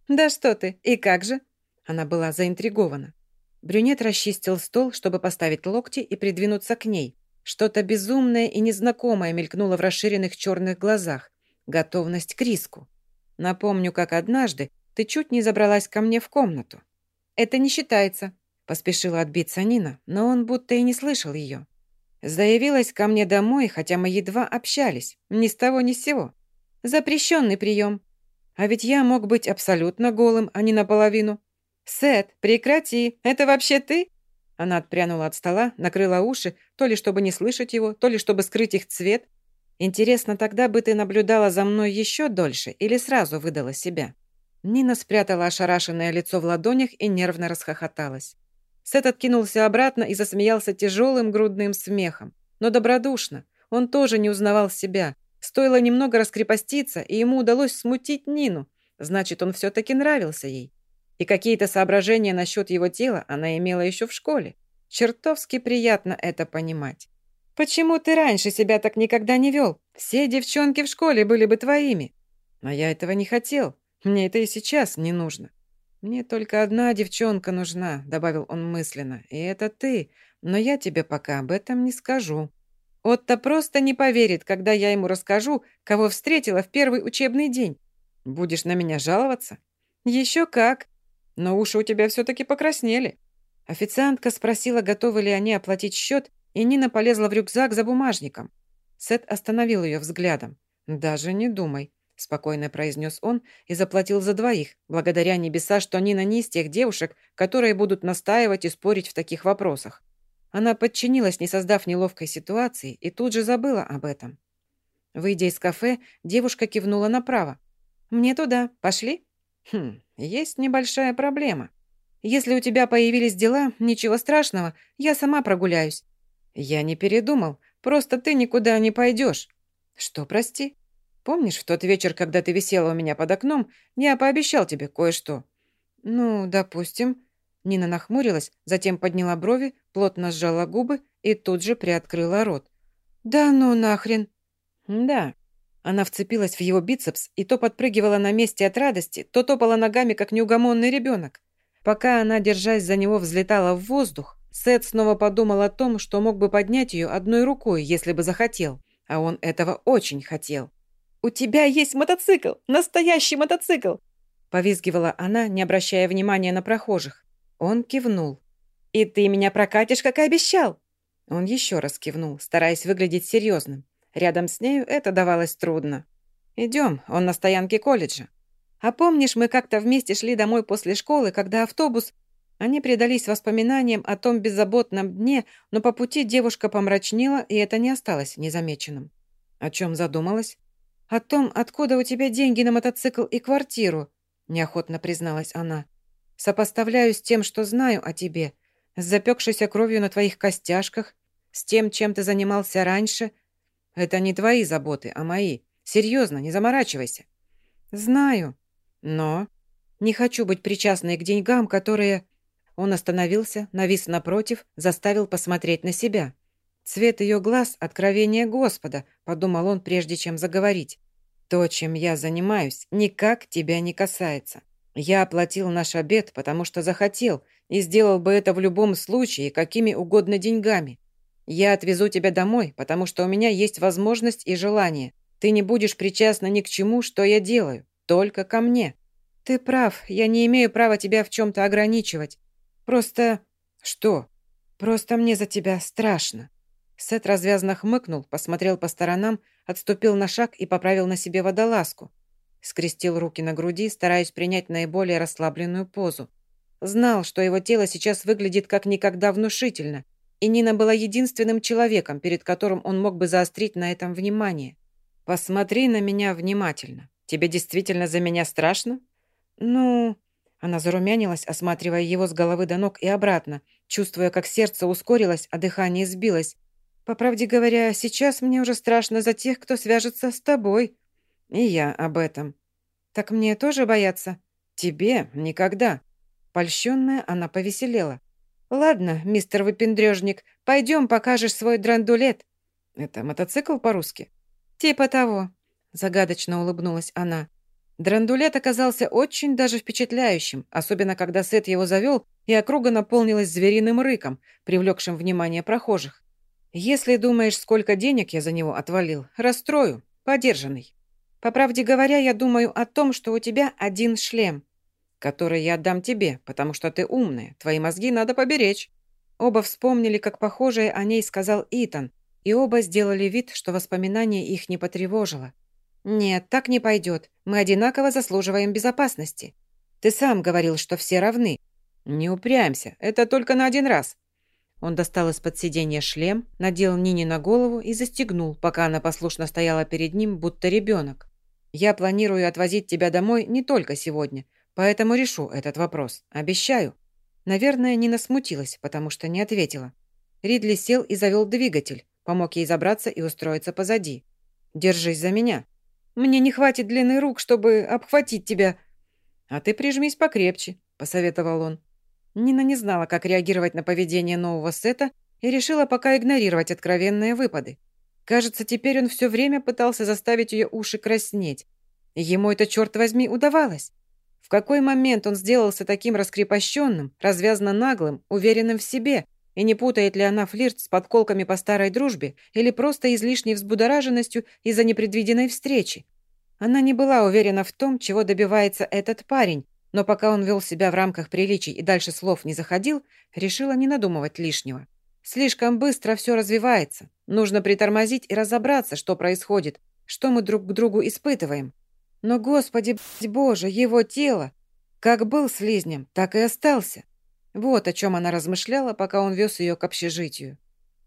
«Да что ты, и как же?» Она была заинтригована. Брюнет расчистил стол, чтобы поставить локти и придвинуться к ней. Что-то безумное и незнакомое мелькнуло в расширенных черных глазах. Готовность к риску. Напомню, как однажды ты чуть не забралась ко мне в комнату. «Это не считается», — поспешила отбиться Нина, но он будто и не слышал ее. Заявилась ко мне домой, хотя мы едва общались, ни с того ни с сего. Запрещенный прием. А ведь я мог быть абсолютно голым, а не наполовину. «Сет, прекрати! Это вообще ты?» Она отпрянула от стола, накрыла уши, то ли чтобы не слышать его, то ли чтобы скрыть их цвет. «Интересно, тогда бы ты наблюдала за мной еще дольше или сразу выдала себя?» Нина спрятала ошарашенное лицо в ладонях и нервно расхохоталась. Сет откинулся обратно и засмеялся тяжелым грудным смехом. Но добродушно. Он тоже не узнавал себя. Стоило немного раскрепоститься, и ему удалось смутить Нину. Значит, он все-таки нравился ей. И какие-то соображения насчет его тела она имела еще в школе. Чертовски приятно это понимать. «Почему ты раньше себя так никогда не вел? Все девчонки в школе были бы твоими». «Но я этого не хотел. Мне это и сейчас не нужно». «Мне только одна девчонка нужна», — добавил он мысленно, — «и это ты. Но я тебе пока об этом не скажу». Отто просто не поверит, когда я ему расскажу, кого встретила в первый учебный день. Будешь на меня жаловаться? Еще как. Но уши у тебя все-таки покраснели». Официантка спросила, готовы ли они оплатить счет, и Нина полезла в рюкзак за бумажником. Сет остановил ее взглядом. «Даже не думай», – спокойно произнес он и заплатил за двоих, благодаря небеса, что Нина не из тех девушек, которые будут настаивать и спорить в таких вопросах. Она подчинилась, не создав неловкой ситуации, и тут же забыла об этом. Выйдя из кафе, девушка кивнула направо. «Мне туда. Пошли?» «Хм, есть небольшая проблема. Если у тебя появились дела, ничего страшного, я сама прогуляюсь». «Я не передумал, просто ты никуда не пойдешь». «Что, прости?» «Помнишь, в тот вечер, когда ты висела у меня под окном, я пообещал тебе кое-что?» «Ну, допустим». Нина нахмурилась, затем подняла брови, плотно сжала губы и тут же приоткрыла рот. «Да ну нахрен!» «Да, она вцепилась в его бицепс и то подпрыгивала на месте от радости, то топала ногами, как неугомонный ребенок. Пока она, держась за него, взлетала в воздух, Сет снова подумал о том, что мог бы поднять ее одной рукой, если бы захотел. А он этого очень хотел. «У тебя есть мотоцикл! Настоящий мотоцикл!» Повизгивала она, не обращая внимания на прохожих. Он кивнул. «И ты меня прокатишь, как и обещал!» Он еще раз кивнул, стараясь выглядеть серьезным. Рядом с нею это давалось трудно. «Идем, он на стоянке колледжа». «А помнишь, мы как-то вместе шли домой после школы, когда автобус...» Они предались воспоминаниям о том беззаботном дне, но по пути девушка помрачнела, и это не осталось незамеченным. «О чем задумалась?» «О том, откуда у тебя деньги на мотоцикл и квартиру», неохотно призналась она. «Сопоставляю с тем, что знаю о тебе, с запекшейся кровью на твоих костяшках, с тем, чем ты занимался раньше, это не твои заботы, а мои. Серьезно, не заморачивайся». «Знаю. Но не хочу быть причастной к деньгам, которые...» Он остановился, навис напротив, заставил посмотреть на себя. «Цвет ее глаз — откровение Господа», — подумал он, прежде чем заговорить. «То, чем я занимаюсь, никак тебя не касается. Я оплатил наш обед, потому что захотел, и сделал бы это в любом случае, какими угодно деньгами. Я отвезу тебя домой, потому что у меня есть возможность и желание. Ты не будешь причастна ни к чему, что я делаю, только ко мне. Ты прав, я не имею права тебя в чем-то ограничивать. Просто... Что? Просто мне за тебя страшно. Сет развязно хмыкнул, посмотрел по сторонам, отступил на шаг и поправил на себе водолазку. Скрестил руки на груди, стараясь принять наиболее расслабленную позу. Знал, что его тело сейчас выглядит как никогда внушительно – и Нина была единственным человеком, перед которым он мог бы заострить на этом внимание. «Посмотри на меня внимательно. Тебе действительно за меня страшно?» «Ну...» Она зарумянилась, осматривая его с головы до ног и обратно, чувствуя, как сердце ускорилось, а дыхание сбилось. «По правде говоря, сейчас мне уже страшно за тех, кто свяжется с тобой. И я об этом. Так мне тоже бояться? Тебе никогда». Польщенная, она повеселела. «Ладно, мистер выпендрежник, пойдем покажешь свой драндулет». Это мотоцикл по-русски? Типа того. Загадочно улыбнулась она. Драндулет оказался очень даже впечатляющим, особенно когда Сет его завел, и округа наполнилась звериным рыком, привлекшим внимание прохожих. «Если думаешь, сколько денег я за него отвалил, расстрою, подержанный. По правде говоря, я думаю о том, что у тебя один шлем, который я отдам тебе, потому что ты умная, твои мозги надо поберечь». Оба вспомнили, как похожее о ней сказал Итан, и оба сделали вид, что воспоминание их не потревожило. «Нет, так не пойдет. Мы одинаково заслуживаем безопасности. Ты сам говорил, что все равны». «Не упрямься. Это только на один раз». Он достал из-под сиденья шлем, надел Нине на голову и застегнул, пока она послушно стояла перед ним, будто ребенок. «Я планирую отвозить тебя домой не только сегодня, поэтому решу этот вопрос. Обещаю». Наверное, Нина смутилась, потому что не ответила. Ридли сел и завел двигатель, помог ей забраться и устроиться позади. «Держись за меня», мне не хватит длины рук, чтобы обхватить тебя». «А ты прижмись покрепче», — посоветовал он. Нина не знала, как реагировать на поведение нового сета и решила пока игнорировать откровенные выпады. Кажется, теперь он все время пытался заставить ее уши краснеть. ему это, черт возьми, удавалось. В какой момент он сделался таким раскрепощенным, развязно наглым, уверенным в себе, и не путает ли она флирт с подколками по старой дружбе или просто излишней взбудораженностью из-за непредвиденной встречи? Она не была уверена в том, чего добивается этот парень, но пока он вел себя в рамках приличий и дальше слов не заходил, решила не надумывать лишнего. Слишком быстро все развивается. Нужно притормозить и разобраться, что происходит, что мы друг к другу испытываем. Но, Господи, Боже, его тело! Как был слизнем, так и остался. Вот о чем она размышляла, пока он вез ее к общежитию.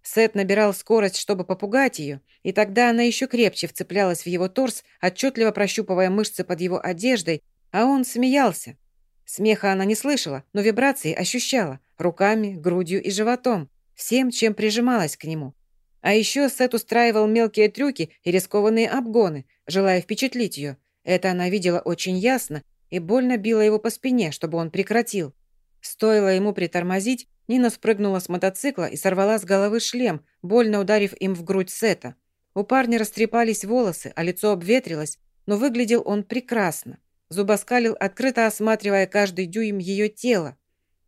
Сет набирал скорость, чтобы попугать ее, и тогда она еще крепче вцеплялась в его торс, отчетливо прощупывая мышцы под его одеждой, а он смеялся. Смеха она не слышала, но вибрации ощущала руками, грудью и животом, всем, чем прижималась к нему. А еще Сет устраивал мелкие трюки и рискованные обгоны, желая впечатлить ее. Это она видела очень ясно и больно била его по спине, чтобы он прекратил. Стоило ему притормозить, Нина спрыгнула с мотоцикла и сорвала с головы шлем, больно ударив им в грудь Сета. У парня растрепались волосы, а лицо обветрилось, но выглядел он прекрасно. Зубоскалил, открыто осматривая каждый дюйм ее тела.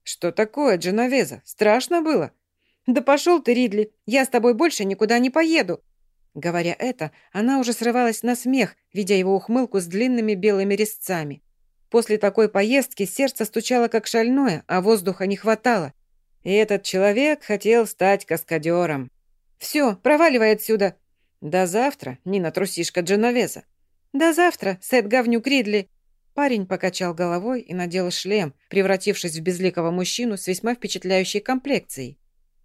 «Что такое, Дженовеза? Страшно было?» «Да пошел ты, Ридли! Я с тобой больше никуда не поеду!» Говоря это, она уже срывалась на смех, видя его ухмылку с длинными белыми резцами. После такой поездки сердце стучало как шальное, а воздуха не хватало. И этот человек хотел стать каскадером. «Все, проваливай отсюда!» «До завтра, Нина Трусишка Дженовеза!» «До завтра, Сет Говнюк Ридли!» Парень покачал головой и надел шлем, превратившись в безликого мужчину с весьма впечатляющей комплекцией.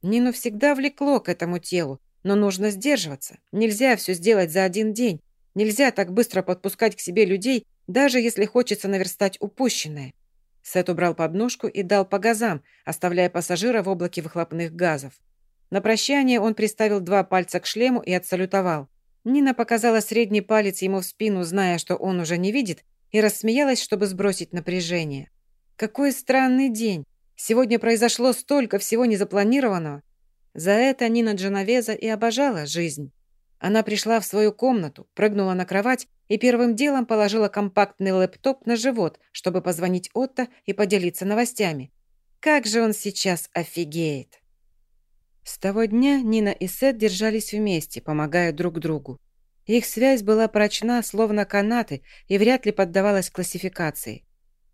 Нину всегда влекло к этому телу, но нужно сдерживаться. Нельзя все сделать за один день. Нельзя так быстро подпускать к себе людей, даже если хочется наверстать упущенное. Сет убрал подножку и дал по газам, оставляя пассажира в облаке выхлопных газов. На прощание он приставил два пальца к шлему и отсалютовал. Нина показала средний палец ему в спину, зная, что он уже не видит, и рассмеялась, чтобы сбросить напряжение. Какой странный день! Сегодня произошло столько всего незапланированного. За это Нина Дженовеза и обожала жизнь. Она пришла в свою комнату, прыгнула на кровать и первым делом положила компактный лэптоп на живот, чтобы позвонить Отто и поделиться новостями. Как же он сейчас офигеет! С того дня Нина и Сет держались вместе, помогая друг другу. Их связь была прочна, словно канаты, и вряд ли поддавалась классификации.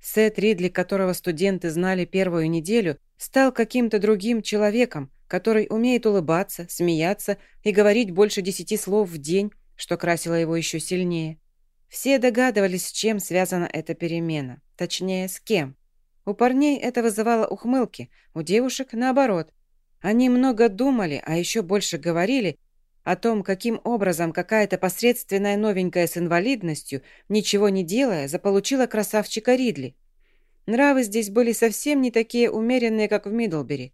Сет Ридли, которого студенты знали первую неделю, стал каким-то другим человеком, который умеет улыбаться, смеяться и говорить больше десяти слов в день, что красило его еще сильнее. Все догадывались, с чем связана эта перемена. Точнее, с кем. У парней это вызывало ухмылки, у девушек – наоборот. Они много думали, а еще больше говорили о том, каким образом какая-то посредственная новенькая с инвалидностью, ничего не делая, заполучила красавчика Ридли. Нравы здесь были совсем не такие умеренные, как в Мидлбери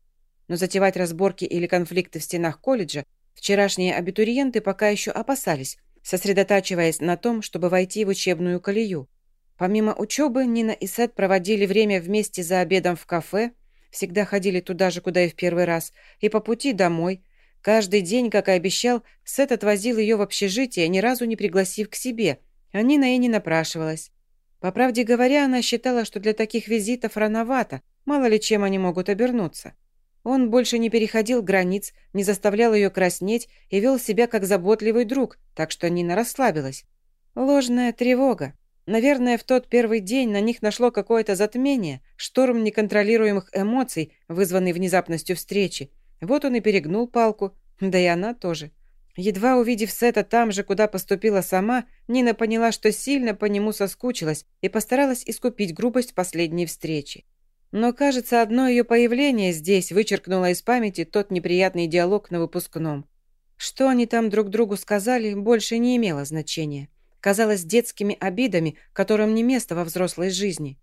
но затевать разборки или конфликты в стенах колледжа вчерашние абитуриенты пока еще опасались, сосредотачиваясь на том, чтобы войти в учебную колею. Помимо учебы, Нина и Сет проводили время вместе за обедом в кафе, всегда ходили туда же, куда и в первый раз, и по пути домой, Каждый день, как и обещал, Сет отвозил ее в общежитие, ни разу не пригласив к себе, а Нина и не напрашивалась. По правде говоря, она считала, что для таких визитов рановато, мало ли чем они могут обернуться. Он больше не переходил границ, не заставлял ее краснеть и вел себя как заботливый друг, так что Нина расслабилась. Ложная тревога. Наверное, в тот первый день на них нашло какое-то затмение, шторм неконтролируемых эмоций, вызванный внезапностью встречи. Вот он и перегнул палку, да и она тоже. Едва увидев Сета там же, куда поступила сама, Нина поняла, что сильно по нему соскучилась и постаралась искупить грубость последней встречи. Но, кажется, одно ее появление здесь вычеркнуло из памяти тот неприятный диалог на выпускном. Что они там друг другу сказали, больше не имело значения казалось детскими обидами, которым не место во взрослой жизни.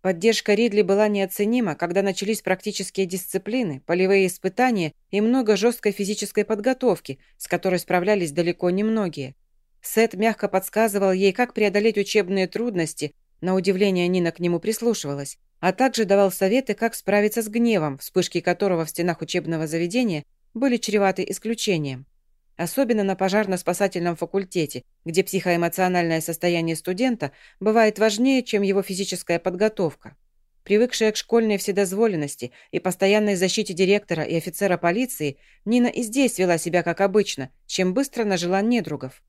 Поддержка Ридли была неоценима, когда начались практические дисциплины, полевые испытания и много жесткой физической подготовки, с которой справлялись далеко не многие. Сет мягко подсказывал ей, как преодолеть учебные трудности, на удивление Нина к нему прислушивалась, а также давал советы, как справиться с гневом, вспышки которого в стенах учебного заведения были чреваты исключением особенно на пожарно-спасательном факультете, где психоэмоциональное состояние студента бывает важнее, чем его физическая подготовка. Привыкшая к школьной вседозволенности и постоянной защите директора и офицера полиции, Нина и здесь вела себя как обычно, чем быстро нажила недругов.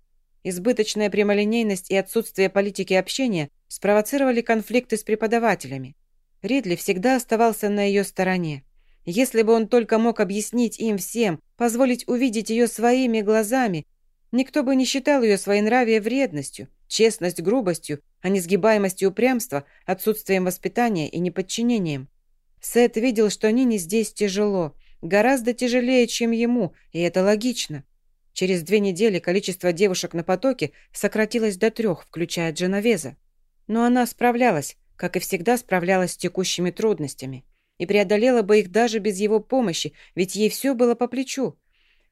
Избыточная прямолинейность и отсутствие политики общения спровоцировали конфликты с преподавателями. Ридли всегда оставался на ее стороне. Если бы он только мог объяснить им всем, позволить увидеть ее своими глазами, никто бы не считал ее своенравие вредностью, честность грубостью, а несгибаемость и упрямство отсутствием воспитания и неподчинением. Сет видел, что Нине здесь тяжело, гораздо тяжелее, чем ему, и это логично. Через две недели количество девушек на потоке сократилось до трех, включая Дженовеза. Но она справлялась, как и всегда справлялась с текущими трудностями и преодолела бы их даже без его помощи, ведь ей все было по плечу.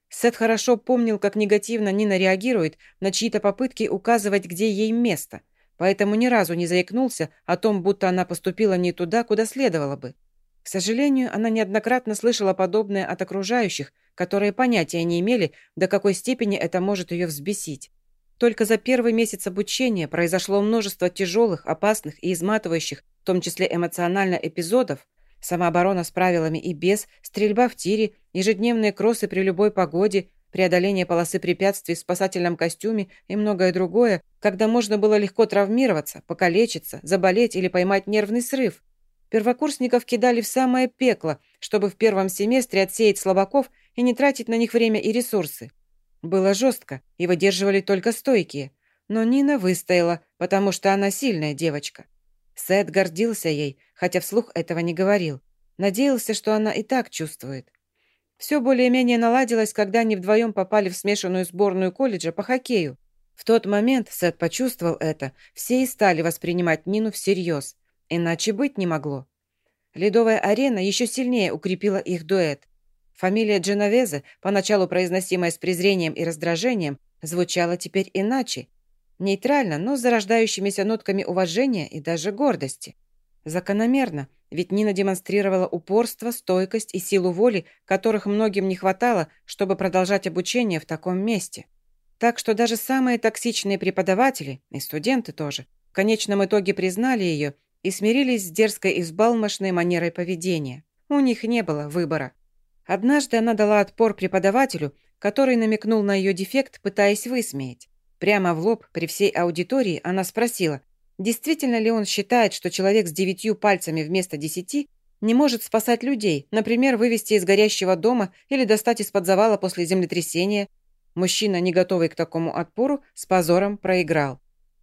Сет хорошо помнил, как негативно Нина реагирует на чьи-то попытки указывать, где ей место, поэтому ни разу не заикнулся о том, будто она поступила не туда, куда следовало бы. К сожалению, она неоднократно слышала подобное от окружающих, которые понятия не имели, до какой степени это может ее взбесить. Только за первый месяц обучения произошло множество тяжелых, опасных и изматывающих, в том числе эмоционально, эпизодов, Самооборона с правилами и без, стрельба в тире, ежедневные кроссы при любой погоде, преодоление полосы препятствий в спасательном костюме и многое другое, когда можно было легко травмироваться, покалечиться, заболеть или поймать нервный срыв. Первокурсников кидали в самое пекло, чтобы в первом семестре отсеять слабаков и не тратить на них время и ресурсы. Было жестко, и выдерживали только стойкие. Но Нина выстояла, потому что она сильная девочка. Сет гордился ей, хотя вслух этого не говорил. Надеялся, что она и так чувствует. Все более-менее наладилось, когда они вдвоем попали в смешанную сборную колледжа по хоккею. В тот момент Сет почувствовал это, все и стали воспринимать Нину всерьез. Иначе быть не могло. Ледовая арена еще сильнее укрепила их дуэт. Фамилия Дженовезе, поначалу произносимая с презрением и раздражением, звучала теперь иначе, Нейтрально, но с зарождающимися нотками уважения и даже гордости. Закономерно, ведь Нина демонстрировала упорство, стойкость и силу воли, которых многим не хватало, чтобы продолжать обучение в таком месте. Так что даже самые токсичные преподаватели, и студенты тоже, в конечном итоге признали ее и смирились с дерзкой и взбалмошной манерой поведения. У них не было выбора. Однажды она дала отпор преподавателю, который намекнул на ее дефект, пытаясь высмеять. Прямо в лоб при всей аудитории она спросила, действительно ли он считает, что человек с девятью пальцами вместо десяти не может спасать людей, например, вывести из горящего дома или достать из-под завала после землетрясения. Мужчина, не готовый к такому отпору, с позором проиграл.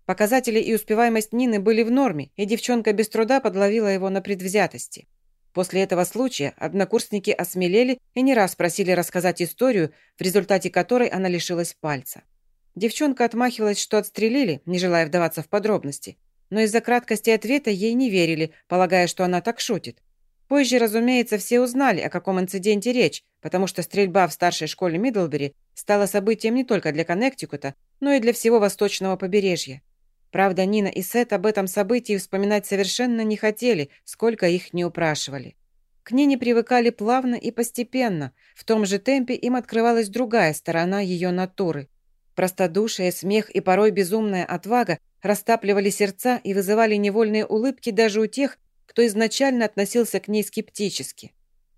Показатели и успеваемость Нины были в норме, и девчонка без труда подловила его на предвзятости. После этого случая однокурсники осмелели и не раз просили рассказать историю, в результате которой она лишилась пальца. Девчонка отмахивалась, что отстрелили, не желая вдаваться в подробности. Но из-за краткости ответа ей не верили, полагая, что она так шутит. Позже, разумеется, все узнали, о каком инциденте речь, потому что стрельба в старшей школе Мидлбери стала событием не только для Коннектикута, но и для всего восточного побережья. Правда, Нина и Сет об этом событии вспоминать совершенно не хотели, сколько их не упрашивали. К Нине привыкали плавно и постепенно. В том же темпе им открывалась другая сторона ее натуры. Простодушие, смех и порой безумная отвага растапливали сердца и вызывали невольные улыбки даже у тех, кто изначально относился к ней скептически.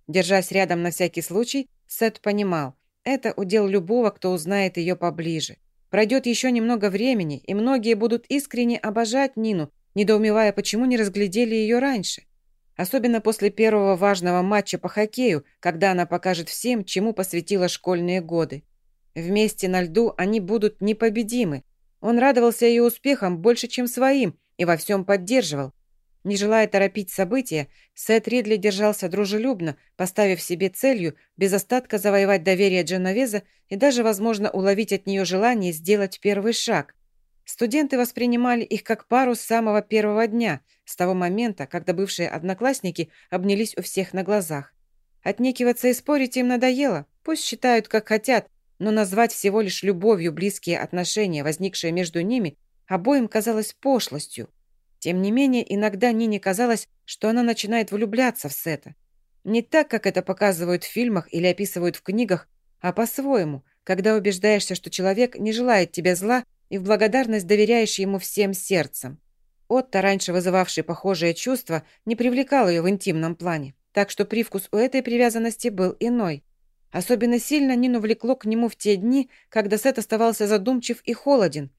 Держась рядом на всякий случай, Сет понимал, это удел любого, кто узнает ее поближе. Пройдет еще немного времени, и многие будут искренне обожать Нину, недоумевая, почему не разглядели ее раньше. Особенно после первого важного матча по хоккею, когда она покажет всем, чему посвятила школьные годы. Вместе на льду они будут непобедимы. Он радовался ее успехам больше, чем своим, и во всем поддерживал. Не желая торопить события, Сет Ридли держался дружелюбно, поставив себе целью без остатка завоевать доверие Дженовеза и даже, возможно, уловить от нее желание сделать первый шаг. Студенты воспринимали их как пару с самого первого дня, с того момента, когда бывшие одноклассники обнялись у всех на глазах. Отнекиваться и спорить им надоело, пусть считают, как хотят, но назвать всего лишь любовью близкие отношения, возникшие между ними, обоим казалось пошлостью. Тем не менее, иногда Нине казалось, что она начинает влюбляться в Сета. Не так, как это показывают в фильмах или описывают в книгах, а по-своему, когда убеждаешься, что человек не желает тебе зла и в благодарность доверяешь ему всем сердцем. Отто, раньше вызывавший похожее чувство, не привлекал ее в интимном плане, так что привкус у этой привязанности был иной. Особенно сильно Нину влекло к нему в те дни, когда Сет оставался задумчив и холоден.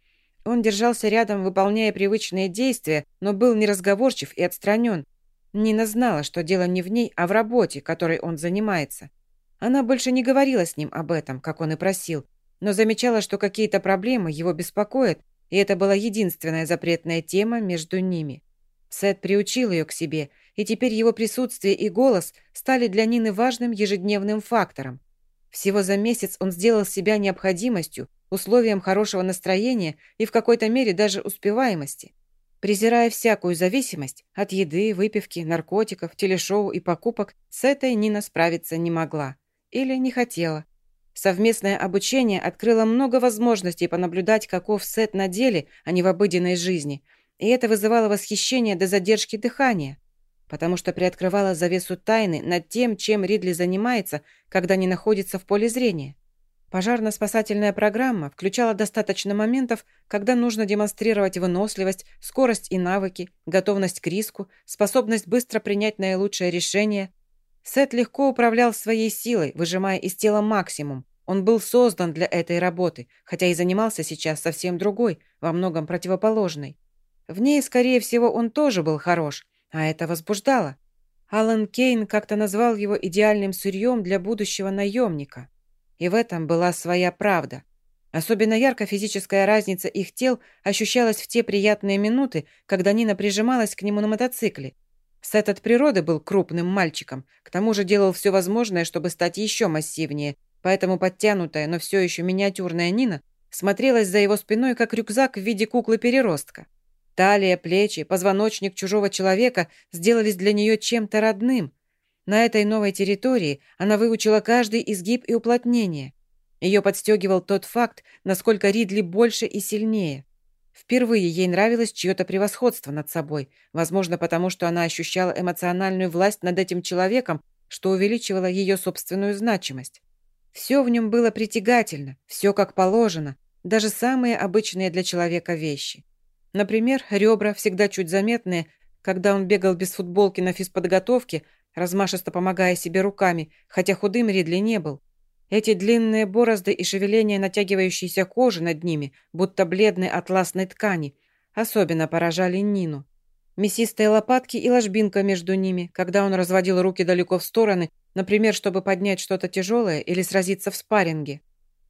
Он держался рядом, выполняя привычные действия, но был неразговорчив и отстранен. Нина знала, что дело не в ней, а в работе, которой он занимается. Она больше не говорила с ним об этом, как он и просил, но замечала, что какие-то проблемы его беспокоят, и это была единственная запретная тема между ними. Сет приучил ее к себе, и теперь его присутствие и голос стали для Нины важным ежедневным фактором. Всего за месяц он сделал себя необходимостью, условием хорошего настроения и в какой-то мере даже успеваемости. Презирая всякую зависимость от еды, выпивки, наркотиков, телешоу и покупок, с этой Нина справиться не могла. Или не хотела. Совместное обучение открыло много возможностей понаблюдать, каков сет на деле, а не в обыденной жизни, и это вызывало восхищение до задержки дыхания, потому что приоткрывало завесу тайны над тем, чем Ридли занимается, когда не находится в поле зрения. Пожарно-спасательная программа включала достаточно моментов, когда нужно демонстрировать выносливость, скорость и навыки, готовность к риску, способность быстро принять наилучшее решение, Сет легко управлял своей силой, выжимая из тела максимум. Он был создан для этой работы, хотя и занимался сейчас совсем другой, во многом противоположной. В ней, скорее всего, он тоже был хорош, а это возбуждало. Алан Кейн как-то назвал его идеальным сырьем для будущего наемника. И в этом была своя правда. Особенно ярко физическая разница их тел ощущалась в те приятные минуты, когда Нина прижималась к нему на мотоцикле – Сет от природы был крупным мальчиком, к тому же делал все возможное, чтобы стать еще массивнее, поэтому подтянутая, но все еще миниатюрная Нина смотрелась за его спиной, как рюкзак в виде куклы-переростка. Талия, плечи, позвоночник чужого человека сделались для нее чем-то родным. На этой новой территории она выучила каждый изгиб и уплотнение. Ее подстегивал тот факт, насколько Ридли больше и сильнее. Впервые ей нравилось чье-то превосходство над собой, возможно, потому что она ощущала эмоциональную власть над этим человеком, что увеличивало ее собственную значимость. Все в нем было притягательно, все как положено, даже самые обычные для человека вещи. Например, ребра, всегда чуть заметные, когда он бегал без футболки на физподготовке, размашисто помогая себе руками, хотя худым Ридли не был. Эти длинные борозды и шевеления натягивающейся кожи над ними, будто бледной атласной ткани, особенно поражали Нину. Мясистые лопатки и ложбинка между ними, когда он разводил руки далеко в стороны, например, чтобы поднять что-то тяжелое или сразиться в спарринге.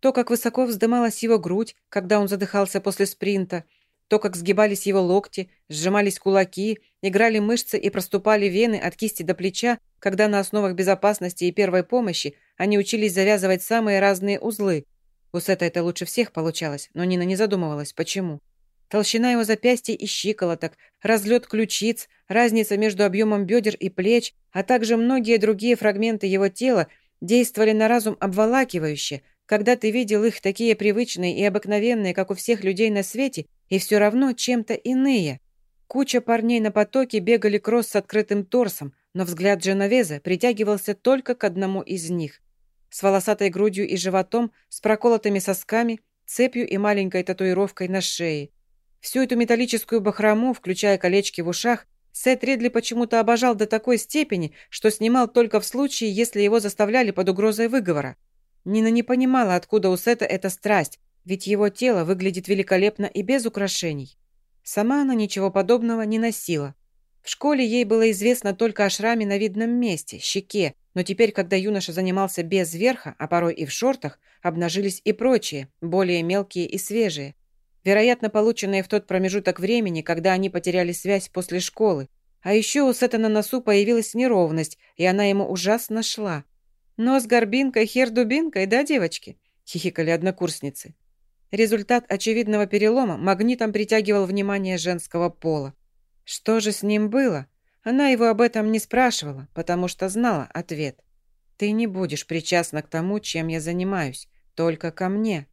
То, как высоко вздымалась его грудь, когда он задыхался после спринта, то, как сгибались его локти, сжимались кулаки, играли мышцы и проступали вены от кисти до плеча, когда на основах безопасности и первой помощи они учились завязывать самые разные узлы. У Сета это лучше всех получалось, но Нина не задумывалась, почему. Толщина его запястья и щиколоток, разлет ключиц, разница между объемом бедер и плеч, а также многие другие фрагменты его тела действовали на разум обволакивающе, когда ты видел их такие привычные и обыкновенные, как у всех людей на свете, и все равно чем-то иные. Куча парней на потоке бегали кросс с открытым торсом, но взгляд Дженовеза притягивался только к одному из них. С волосатой грудью и животом, с проколотыми сосками, цепью и маленькой татуировкой на шее. Всю эту металлическую бахрому, включая колечки в ушах, Сет Ридли почему-то обожал до такой степени, что снимал только в случае, если его заставляли под угрозой выговора. Нина не понимала, откуда у Сета эта страсть, ведь его тело выглядит великолепно и без украшений. Сама она ничего подобного не носила. В школе ей было известно только о шраме на видном месте, щеке, но теперь, когда юноша занимался без верха, а порой и в шортах, обнажились и прочие, более мелкие и свежие. Вероятно, полученные в тот промежуток времени, когда они потеряли связь после школы. А еще у Сета на носу появилась неровность, и она ему ужасно шла. «Нос горбинкой, хер дубинкой, да, девочки?» – хихикали однокурсницы. Результат очевидного перелома магнитом притягивал внимание женского пола. Что же с ним было? Она его об этом не спрашивала, потому что знала ответ. «Ты не будешь причастна к тому, чем я занимаюсь, только ко мне».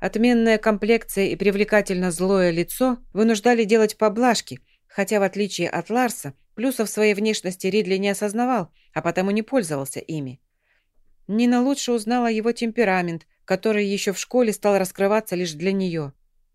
Отменная комплекция и привлекательно злое лицо вынуждали делать поблажки, хотя, в отличие от Ларса, плюсов своей внешности Ридли не осознавал, а потому не пользовался ими. Нина лучше узнала его темперамент, который еще в школе стал раскрываться лишь для нее.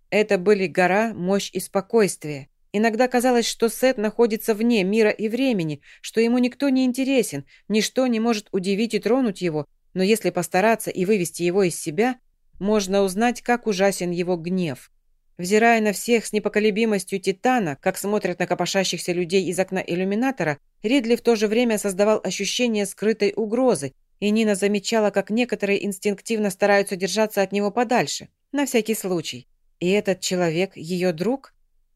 Это были гора, мощь и спокойствие. Иногда казалось, что Сет находится вне мира и времени, что ему никто не интересен, ничто не может удивить и тронуть его, но если постараться и вывести его из себя, можно узнать, как ужасен его гнев. Взирая на всех с непоколебимостью Титана, как смотрят на копошащихся людей из окна иллюминатора, Ридли в то же время создавал ощущение скрытой угрозы, и Нина замечала, как некоторые инстинктивно стараются держаться от него подальше, на всякий случай. И этот человек – ее друг?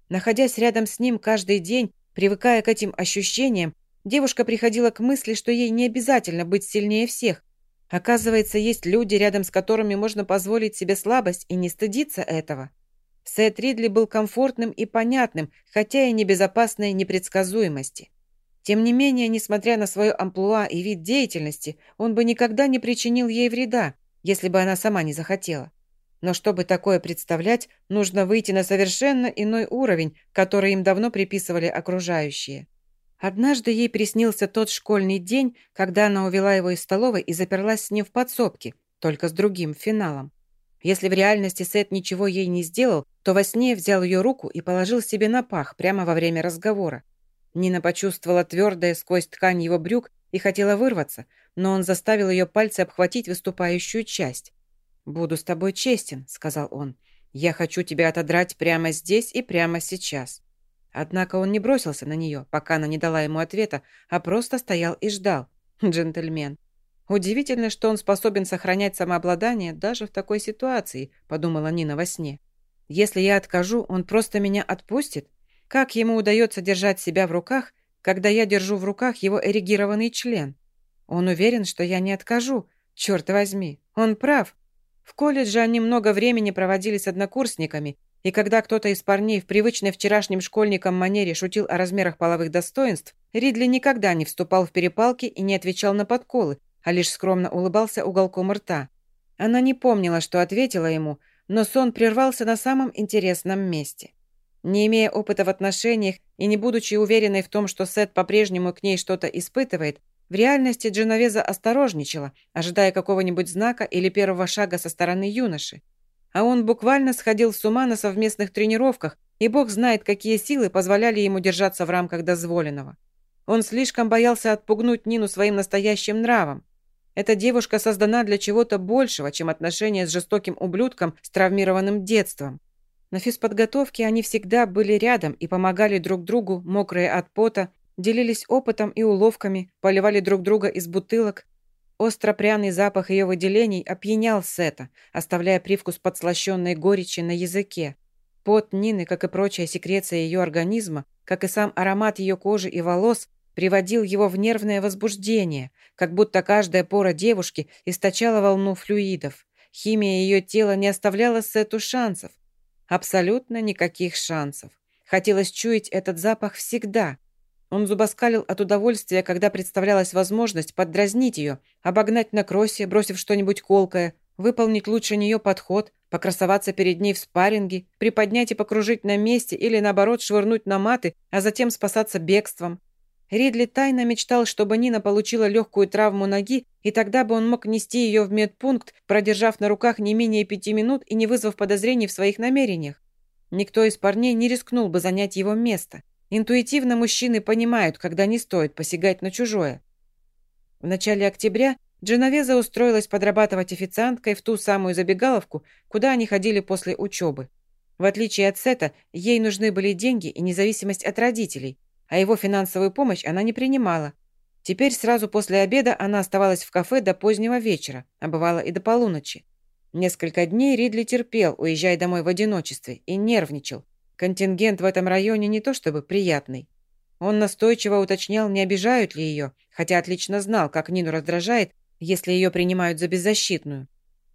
Находясь рядом с ним каждый день, привыкая к этим ощущениям, девушка приходила к мысли, что ей не обязательно быть сильнее всех. Оказывается, есть люди, рядом с которыми можно позволить себе слабость и не стыдиться этого. Сет Ридли был комфортным и понятным, хотя и небезопасной непредсказуемости. Тем не менее, несмотря на свое амплуа и вид деятельности, он бы никогда не причинил ей вреда, если бы она сама не захотела. Но чтобы такое представлять, нужно выйти на совершенно иной уровень, который им давно приписывали окружающие. Однажды ей приснился тот школьный день, когда она увела его из столовой и заперлась с ним в подсобке, только с другим финалом. Если в реальности Сет ничего ей не сделал, то во сне взял ее руку и положил себе на пах прямо во время разговора. Нина почувствовала твердое сквозь ткань его брюк и хотела вырваться, но он заставил ее пальцы обхватить выступающую часть. «Буду с тобой честен», — сказал он. «Я хочу тебя отодрать прямо здесь и прямо сейчас». Однако он не бросился на нее, пока она не дала ему ответа, а просто стоял и ждал. Джентльмен. Удивительно, что он способен сохранять самообладание даже в такой ситуации, подумала Нина во сне. Если я откажу, он просто меня отпустит? Как ему удается держать себя в руках, когда я держу в руках его эрегированный член? Он уверен, что я не откажу. Черт возьми, он прав. В колледже они много времени проводили с однокурсниками, и когда кто-то из парней в привычной вчерашним школьникам манере шутил о размерах половых достоинств, Ридли никогда не вступал в перепалки и не отвечал на подколы, а лишь скромно улыбался уголком рта. Она не помнила, что ответила ему, но сон прервался на самом интересном месте. Не имея опыта в отношениях и не будучи уверенной в том, что Сет по-прежнему к ней что-то испытывает, в реальности Дженовеза осторожничала, ожидая какого-нибудь знака или первого шага со стороны юноши. А он буквально сходил с ума на совместных тренировках, и бог знает, какие силы позволяли ему держаться в рамках дозволенного. Он слишком боялся отпугнуть Нину своим настоящим нравом. Эта девушка создана для чего-то большего, чем отношения с жестоким ублюдком с травмированным детством. На физподготовке они всегда были рядом и помогали друг другу, мокрые от пота, делились опытом и уловками, поливали друг друга из бутылок. Остро-пряный запах ее выделений опьянял Сета, оставляя привкус подслащенной горечи на языке. Пот Нины, как и прочая секреция ее организма, как и сам аромат ее кожи и волос, приводил его в нервное возбуждение, как будто каждая пора девушки источала волну флюидов. Химия ее тела не оставляла Сету шансов. Абсолютно никаких шансов. Хотелось чуять этот запах всегда – он зубоскалил от удовольствия, когда представлялась возможность поддразнить ее, обогнать на кроссе, бросив что-нибудь колкое, выполнить лучше нее подход, покрасоваться перед ней в спарринге, приподнять и покружить на месте или, наоборот, швырнуть на маты, а затем спасаться бегством. Ридли тайно мечтал, чтобы Нина получила легкую травму ноги, и тогда бы он мог нести ее в медпункт, продержав на руках не менее пяти минут и не вызвав подозрений в своих намерениях. Никто из парней не рискнул бы занять его место. Интуитивно мужчины понимают, когда не стоит посягать на чужое. В начале октября Дженовеза устроилась подрабатывать официанткой в ту самую забегаловку, куда они ходили после учебы. В отличие от Сета, ей нужны были деньги и независимость от родителей, а его финансовую помощь она не принимала. Теперь сразу после обеда она оставалась в кафе до позднего вечера, а бывало и до полуночи. Несколько дней Ридли терпел, уезжая домой в одиночестве, и нервничал. Контингент в этом районе не то чтобы приятный. Он настойчиво уточнял, не обижают ли ее, хотя отлично знал, как Нину раздражает, если ее принимают за беззащитную.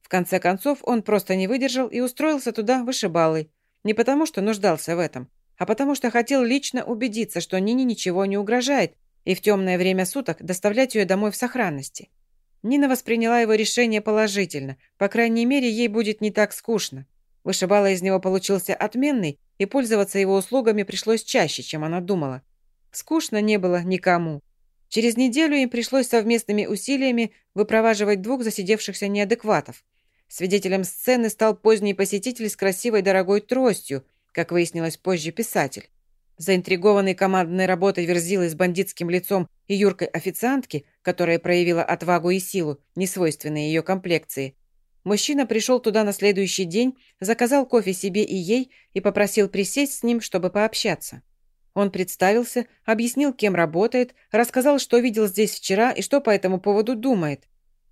В конце концов, он просто не выдержал и устроился туда вышибалой. Не потому, что нуждался в этом, а потому что хотел лично убедиться, что Нине ничего не угрожает, и в темное время суток доставлять ее домой в сохранности. Нина восприняла его решение положительно, по крайней мере, ей будет не так скучно. Вышибала из него получился отменный, и пользоваться его услугами пришлось чаще, чем она думала. Скучно не было никому. Через неделю им пришлось совместными усилиями выпроваживать двух засидевшихся неадекватов. Свидетелем сцены стал поздний посетитель с красивой дорогой тростью, как выяснилось позже писатель. Заинтригованный командной работой Верзилой с бандитским лицом и юркой официантки, которая проявила отвагу и силу, несвойственные ее комплекции, мужчина пришел туда на следующий день, заказал кофе себе и ей и попросил присесть с ним, чтобы пообщаться. Он представился, объяснил, кем работает, рассказал, что видел здесь вчера и что по этому поводу думает.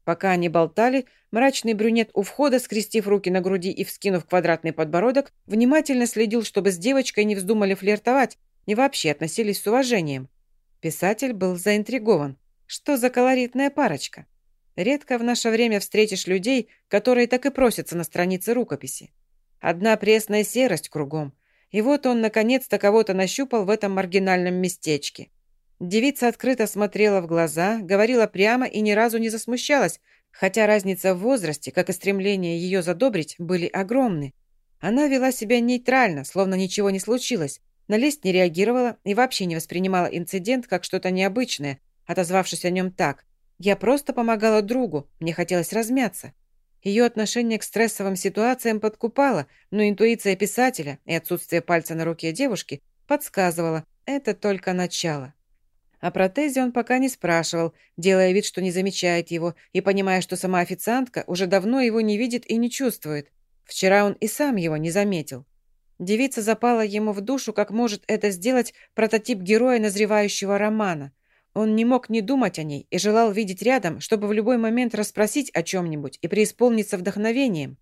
Пока они болтали, мрачный брюнет у входа, скрестив руки на груди и вскинув квадратный подбородок, внимательно следил, чтобы с девочкой не вздумали флиртовать и вообще относились с уважением. Писатель был заинтригован. Что за колоритная парочка? Редко в наше время встретишь людей, которые так и просятся на странице рукописи. Одна пресная серость кругом. И вот он, наконец-то, кого-то нащупал в этом маргинальном местечке. Девица открыто смотрела в глаза, говорила прямо и ни разу не засмущалась, хотя разница в возрасте, как и стремление ее задобрить, были огромны. Она вела себя нейтрально, словно ничего не случилось, на лесть не реагировала и вообще не воспринимала инцидент как что-то необычное, отозвавшись о нем так. «Я просто помогала другу, мне хотелось размяться». Ее отношение к стрессовым ситуациям подкупало, но интуиция писателя и отсутствие пальца на руке девушки подсказывала, это только начало. О протезе он пока не спрашивал, делая вид, что не замечает его, и понимая, что сама официантка уже давно его не видит и не чувствует. Вчера он и сам его не заметил. Девица запала ему в душу, как может это сделать прототип героя назревающего романа. Он не мог не думать о ней и желал видеть рядом, чтобы в любой момент расспросить о чем-нибудь и преисполниться вдохновением.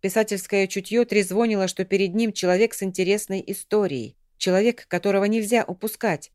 Писательское чутье трезвонило, что перед ним человек с интересной историей, человек, которого нельзя упускать.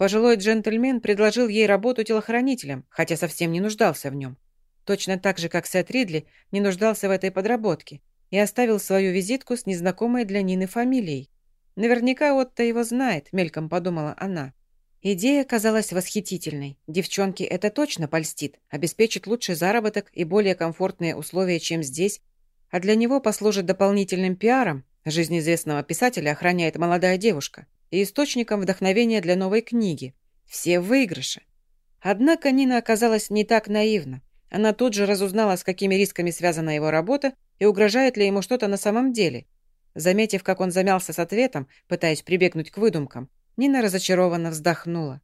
Пожилой джентльмен предложил ей работу телохранителем, хотя совсем не нуждался в нем. Точно так же, как Сет Ридли не нуждался в этой подработке и оставил свою визитку с незнакомой для Нины фамилией. Наверняка Отто его знает, мельком подумала она. Идея казалась восхитительной. Девчонке это точно польстит, обеспечит лучший заработок и более комфортные условия, чем здесь, а для него послужит дополнительным пиаром. Жизнь известного писателя охраняет молодая девушка и источником вдохновения для новой книги. Все выигрыши. Однако Нина оказалась не так наивна. Она тут же разузнала, с какими рисками связана его работа и угрожает ли ему что-то на самом деле. Заметив, как он замялся с ответом, пытаясь прибегнуть к выдумкам, Нина разочарованно вздохнула.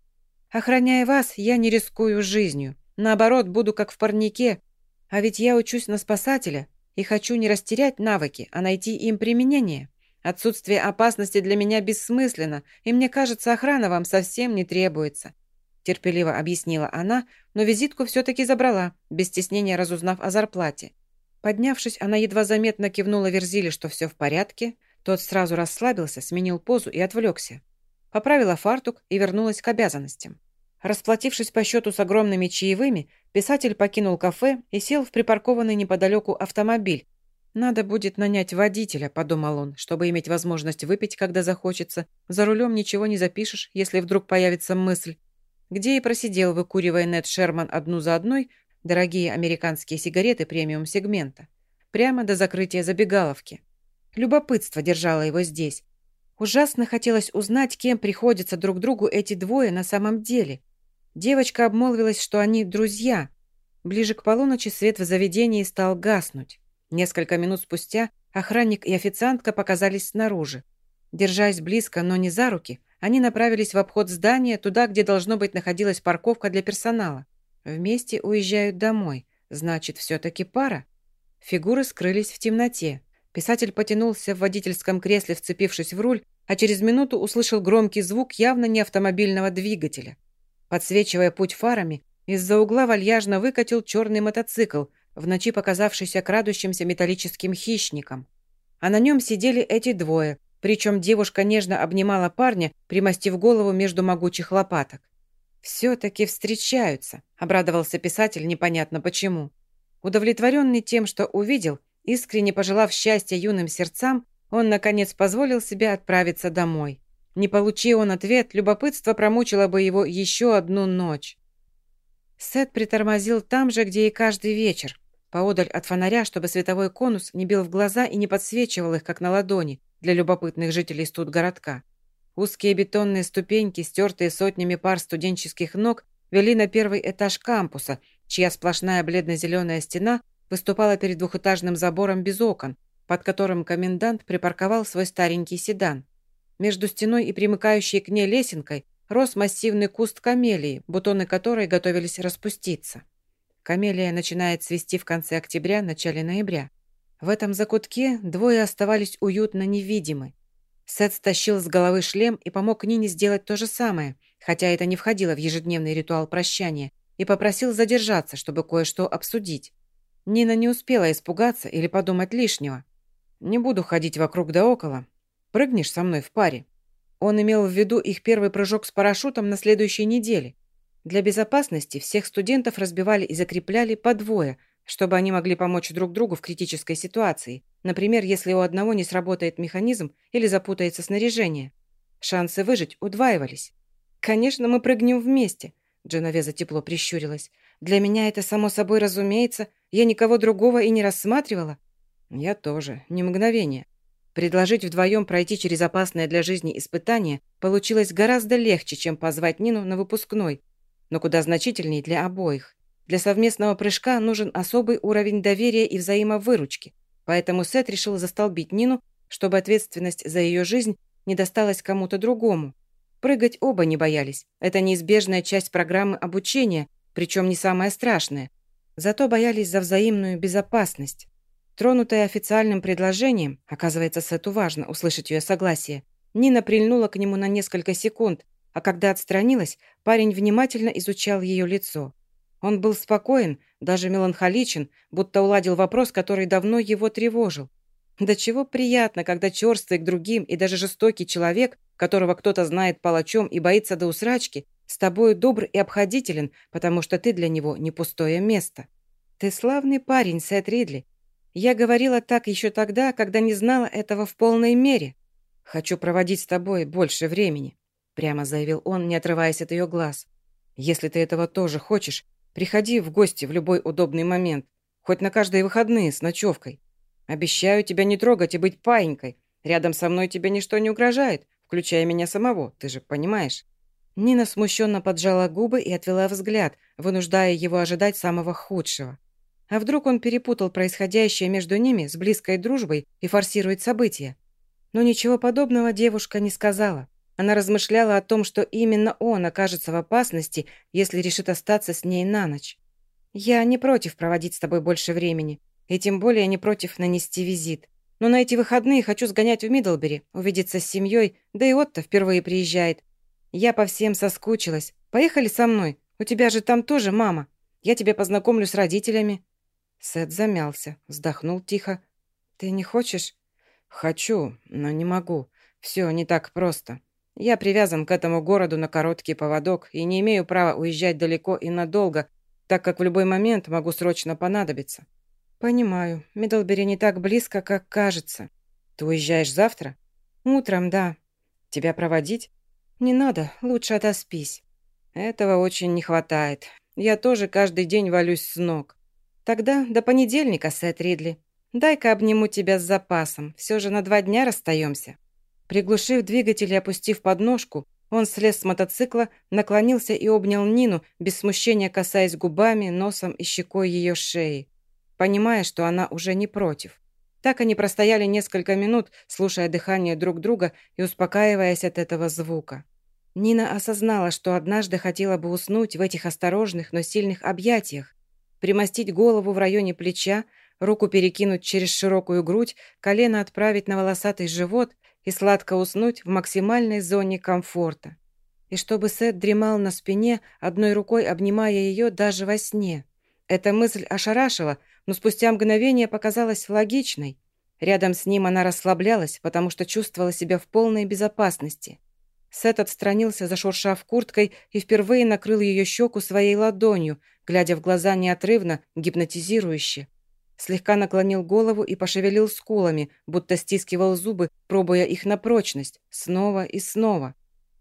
«Охраняя вас, я не рискую жизнью. Наоборот, буду как в парнике. А ведь я учусь на спасателя и хочу не растерять навыки, а найти им применение». Отсутствие опасности для меня бессмысленно, и мне кажется, охрана вам совсем не требуется», терпеливо объяснила она, но визитку все-таки забрала, без стеснения разузнав о зарплате. Поднявшись, она едва заметно кивнула Верзиле, что все в порядке. Тот сразу расслабился, сменил позу и отвлекся. Поправила фартук и вернулась к обязанностям. Расплатившись по счету с огромными чаевыми, писатель покинул кафе и сел в припаркованный неподалеку автомобиль, «Надо будет нанять водителя», — подумал он, чтобы иметь возможность выпить, когда захочется. За рулем ничего не запишешь, если вдруг появится мысль. Где и просидел, выкуривая Нед Шерман одну за одной, дорогие американские сигареты премиум-сегмента. Прямо до закрытия забегаловки. Любопытство держало его здесь. Ужасно хотелось узнать, кем приходятся друг другу эти двое на самом деле. Девочка обмолвилась, что они друзья. Ближе к полуночи свет в заведении стал гаснуть. Несколько минут спустя охранник и официантка показались снаружи. Держась близко, но не за руки, они направились в обход здания, туда, где должно быть находилась парковка для персонала. Вместе уезжают домой. Значит, все-таки пара. Фигуры скрылись в темноте. Писатель потянулся в водительском кресле, вцепившись в руль, а через минуту услышал громкий звук явно не автомобильного двигателя. Подсвечивая путь фарами, из-за угла вальяжно выкатил черный мотоцикл, в ночи показавшийся крадущимся металлическим хищником. А на нем сидели эти двое, причем девушка нежно обнимала парня, примостив голову между могучих лопаток. «Все-таки встречаются», — обрадовался писатель непонятно почему. Удовлетворенный тем, что увидел, Искренне пожелав счастья юным сердцам, он, наконец, позволил себе отправиться домой. Не получи он ответ, любопытство промучило бы его еще одну ночь. Сет притормозил там же, где и каждый вечер, поодаль от фонаря, чтобы световой конус не бил в глаза и не подсвечивал их, как на ладони, для любопытных жителей студгородка. Узкие бетонные ступеньки, стертые сотнями пар студенческих ног, вели на первый этаж кампуса, чья сплошная бледно-зеленая стена выступала перед двухэтажным забором без окон, под которым комендант припарковал свой старенький седан. Между стеной и примыкающей к ней лесенкой рос массивный куст камелии, бутоны которой готовились распуститься. Камелия начинает цвести в конце октября, начале ноября. В этом закутке двое оставались уютно невидимы. Сет стащил с головы шлем и помог Нине сделать то же самое, хотя это не входило в ежедневный ритуал прощания, и попросил задержаться, чтобы кое-что обсудить. Нина не успела испугаться или подумать лишнего. «Не буду ходить вокруг да около. Прыгнешь со мной в паре». Он имел в виду их первый прыжок с парашютом на следующей неделе. Для безопасности всех студентов разбивали и закрепляли по двое, чтобы они могли помочь друг другу в критической ситуации, например, если у одного не сработает механизм или запутается снаряжение. Шансы выжить удваивались. «Конечно, мы прыгнем вместе», – Дженовеза тепло прищурилась. «Для меня это само собой разумеется, я никого другого и не рассматривала. Я тоже, не мгновение. Предложить вдвоем пройти через опасное для жизни испытание получилось гораздо легче, чем позвать Нину на выпускной, но куда значительнее для обоих. Для совместного прыжка нужен особый уровень доверия и взаимовыручки, поэтому Сет решил застолбить Нину, чтобы ответственность за ее жизнь не досталась кому-то другому. Прыгать оба не боялись. Это неизбежная часть программы обучения, причем не самая страшная. Зато боялись за взаимную безопасность. Тронутая официальным предложением, оказывается, Сету важно услышать ее согласие, Нина прильнула к нему на несколько секунд, а когда отстранилась, парень внимательно изучал ее лицо. Он был спокоен, даже меланхоличен, будто уладил вопрос, который давно его тревожил. Да чего приятно, когда черствый к другим и даже жестокий человек, которого кто-то знает палачом и боится до усрачки, с тобой добр и обходителен, потому что ты для него не пустое место. Ты славный парень, Сет Ридли. Я говорила так еще тогда, когда не знала этого в полной мере. Хочу проводить с тобой больше времени, прямо заявил он, не отрываясь от ее глаз. Если ты этого тоже хочешь, приходи в гости в любой удобный момент, хоть на каждые выходные с ночевкой. Обещаю тебя не трогать и быть паинькой. Рядом со мной тебе ничто не угрожает, включая меня самого, ты же понимаешь. Нина смущенно поджала губы и отвела взгляд, вынуждая его ожидать самого худшего. А вдруг он перепутал происходящее между ними с близкой дружбой и форсирует события? Но ничего подобного девушка не сказала. Она размышляла о том, что именно он окажется в опасности, если решит остаться с ней на ночь. «Я не против проводить с тобой больше времени, и тем более не против нанести визит. Но на эти выходные хочу сгонять в Мидлбери, увидеться с семьей, да и Отто впервые приезжает. Я по всем соскучилась. Поехали со мной. У тебя же там тоже мама. Я тебя познакомлю с родителями». Сет замялся, вздохнул тихо. «Ты не хочешь?» «Хочу, но не могу. Все не так просто. Я привязан к этому городу на короткий поводок и не имею права уезжать далеко и надолго, так как в любой момент могу срочно понадобиться». «Понимаю. Миддлбери не так близко, как кажется». «Ты уезжаешь завтра?» «Утром, да». «Тебя проводить?» «Не надо, лучше отоспись». «Этого очень не хватает. Я тоже каждый день валюсь с ног». «Тогда до понедельника, Сет Ридли. Дай-ка обниму тебя с запасом. Все же на два дня расстаемся». Приглушив двигатель и опустив подножку, он слез с мотоцикла, наклонился и обнял Нину, без смущения касаясь губами, носом и щекой ее шеи, понимая, что она уже не против. Так они простояли несколько минут, слушая дыхание друг друга и успокаиваясь от этого звука. Нина осознала, что однажды хотела бы уснуть в этих осторожных, но сильных объятиях, примостить голову в районе плеча, руку перекинуть через широкую грудь, колено отправить на волосатый живот и сладко уснуть в максимальной зоне комфорта. И чтобы Сет дремал на спине, одной рукой обнимая ее даже во сне. Эта мысль ошарашила, но спустя мгновение показалась логичной. Рядом с ним она расслаблялась, потому что чувствовала себя в полной безопасности. Сет отстранился, зашуршав курткой, и впервые накрыл ее щеку своей ладонью, глядя в глаза неотрывно, гипнотизирующе. Слегка наклонил голову и пошевелил скулами, будто стискивал зубы, пробуя их на прочность, снова и снова.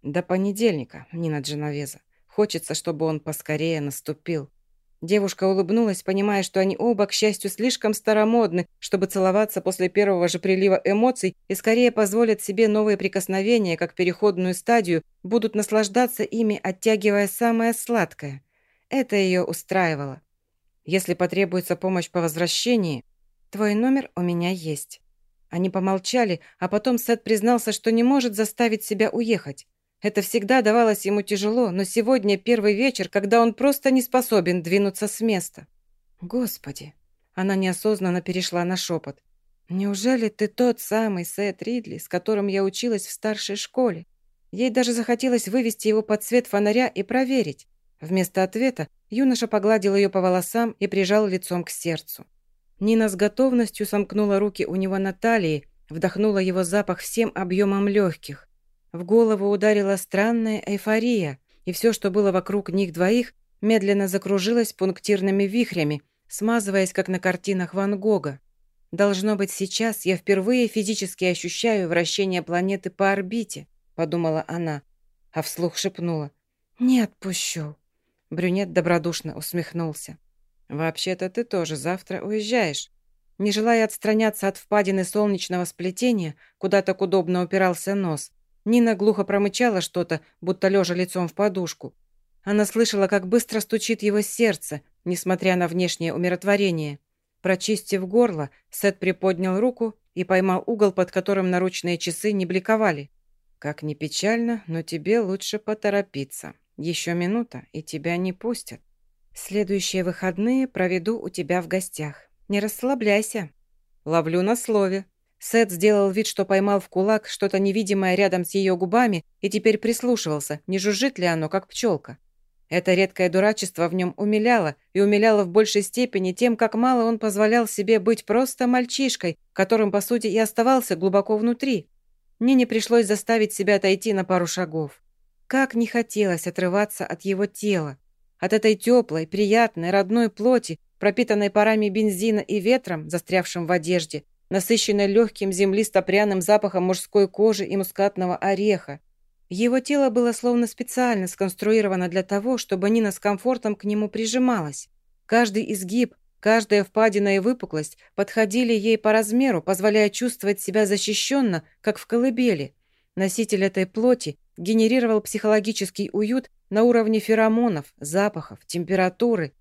До понедельника, Нина Дженовеза. Хочется, чтобы он поскорее наступил. Девушка улыбнулась, понимая, что они оба, к счастью, слишком старомодны, чтобы целоваться после первого же прилива эмоций и скорее позволят себе новые прикосновения, как переходную стадию, будут наслаждаться ими, оттягивая самое сладкое. Это ее устраивало. Если потребуется помощь по возвращении, твой номер у меня есть». Они помолчали, а потом Сет признался, что не может заставить себя уехать. Это всегда давалось ему тяжело, но сегодня первый вечер, когда он просто не способен двинуться с места. «Господи!» Она неосознанно перешла на шепот. «Неужели ты тот самый Сет Ридли, с которым я училась в старшей школе?» Ей даже захотелось вывести его под свет фонаря и проверить. Вместо ответа юноша погладил ее по волосам и прижал лицом к сердцу. Нина с готовностью сомкнула руки у него на талии, вдохнула его запах всем объемом легких. В голову ударила странная эйфория, и все, что было вокруг них двоих, медленно закружилось пунктирными вихрями, смазываясь, как на картинах Ван Гога. «Должно быть, сейчас я впервые физически ощущаю вращение планеты по орбите», — подумала она, а вслух шепнула. «Не отпущу». Брюнет добродушно усмехнулся. «Вообще-то ты тоже завтра уезжаешь». Не желая отстраняться от впадины солнечного сплетения, куда так удобно упирался нос, Нина глухо промычала что-то, будто лежа лицом в подушку. Она слышала, как быстро стучит его сердце, несмотря на внешнее умиротворение. Прочистив горло, Сет приподнял руку и поймал угол, под которым наручные часы не бликовали. «Как ни печально, но тебе лучше поторопиться». Еще минута, и тебя не пустят. Следующие выходные проведу у тебя в гостях. Не расслабляйся. Ловлю на слове. Сет сделал вид, что поймал в кулак что-то невидимое рядом с ее губами и теперь прислушивался, не жужжит ли оно, как пчелка. Это редкое дурачество в нем умиляло, и умиляло в большей степени тем, как мало он позволял себе быть просто мальчишкой, которым, по сути, и оставался глубоко внутри. Мне не пришлось заставить себя отойти на пару шагов. Как не хотелось отрываться от его тела, от этой теплой, приятной, родной плоти, пропитанной парами бензина и ветром, застрявшим в одежде, насыщенной легким землисто-пряным запахом мужской кожи и мускатного ореха. Его тело было словно специально сконструировано для того, чтобы Нина с комфортом к нему прижималась. Каждый изгиб, каждая впадина и выпуклость подходили ей по размеру, позволяя чувствовать себя защищенно, как в колыбели. Носитель этой плоти генерировал психологический уют на уровне феромонов, запахов, температуры.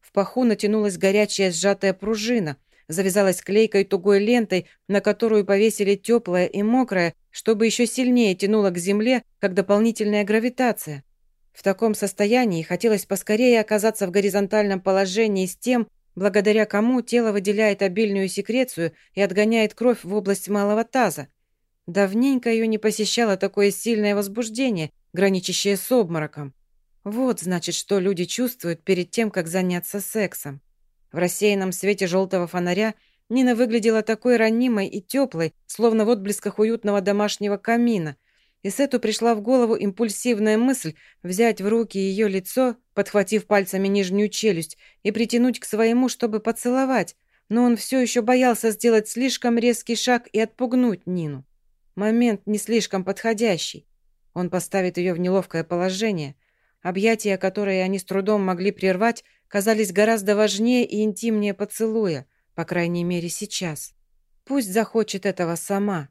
В паху натянулась горячая сжатая пружина, завязалась клейкой тугой лентой, на которую повесили теплое и мокрое, чтобы еще сильнее тянуло к земле, как дополнительная гравитация. В таком состоянии хотелось поскорее оказаться в горизонтальном положении с тем, благодаря кому тело выделяет обильную секрецию и отгоняет кровь в область малого таза. Давненько ее не посещало такое сильное возбуждение, граничащее с обмороком. Вот, значит, что люди чувствуют перед тем, как заняться сексом. В рассеянном свете желтого фонаря Нина выглядела такой ранимой и теплой, словно в отблесках уютного домашнего камина. И Сету пришла в голову импульсивная мысль взять в руки ее лицо, подхватив пальцами нижнюю челюсть, и притянуть к своему, чтобы поцеловать, но он все еще боялся сделать слишком резкий шаг и отпугнуть Нину. Момент не слишком подходящий. Он поставит ее в неловкое положение. Объятия, которые они с трудом могли прервать, казались гораздо важнее и интимнее поцелуя, по крайней мере сейчас. Пусть захочет этого сама.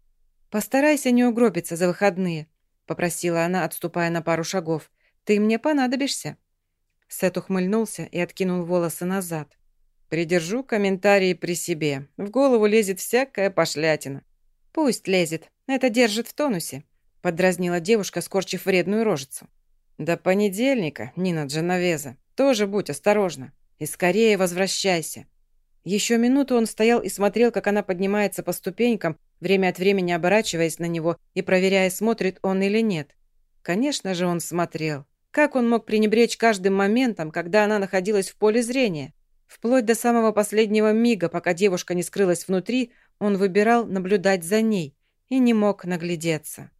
«Постарайся не угробиться за выходные», — попросила она, отступая на пару шагов. «Ты мне понадобишься». Сет ухмыльнулся и откинул волосы назад. «Придержу комментарии при себе. В голову лезет всякая пошлятина». «Пусть лезет. Это держит в тонусе», — подразнила девушка, скорчив вредную рожицу. «До понедельника, Нина Дженовеза. Тоже будь осторожна. И скорее возвращайся». Еще минуту он стоял и смотрел, как она поднимается по ступенькам, время от времени оборачиваясь на него и проверяя, смотрит он или нет. Конечно же, он смотрел. Как он мог пренебречь каждым моментом, когда она находилась в поле зрения? Вплоть до самого последнего мига, пока девушка не скрылась внутри, он выбирал наблюдать за ней и не мог наглядеться.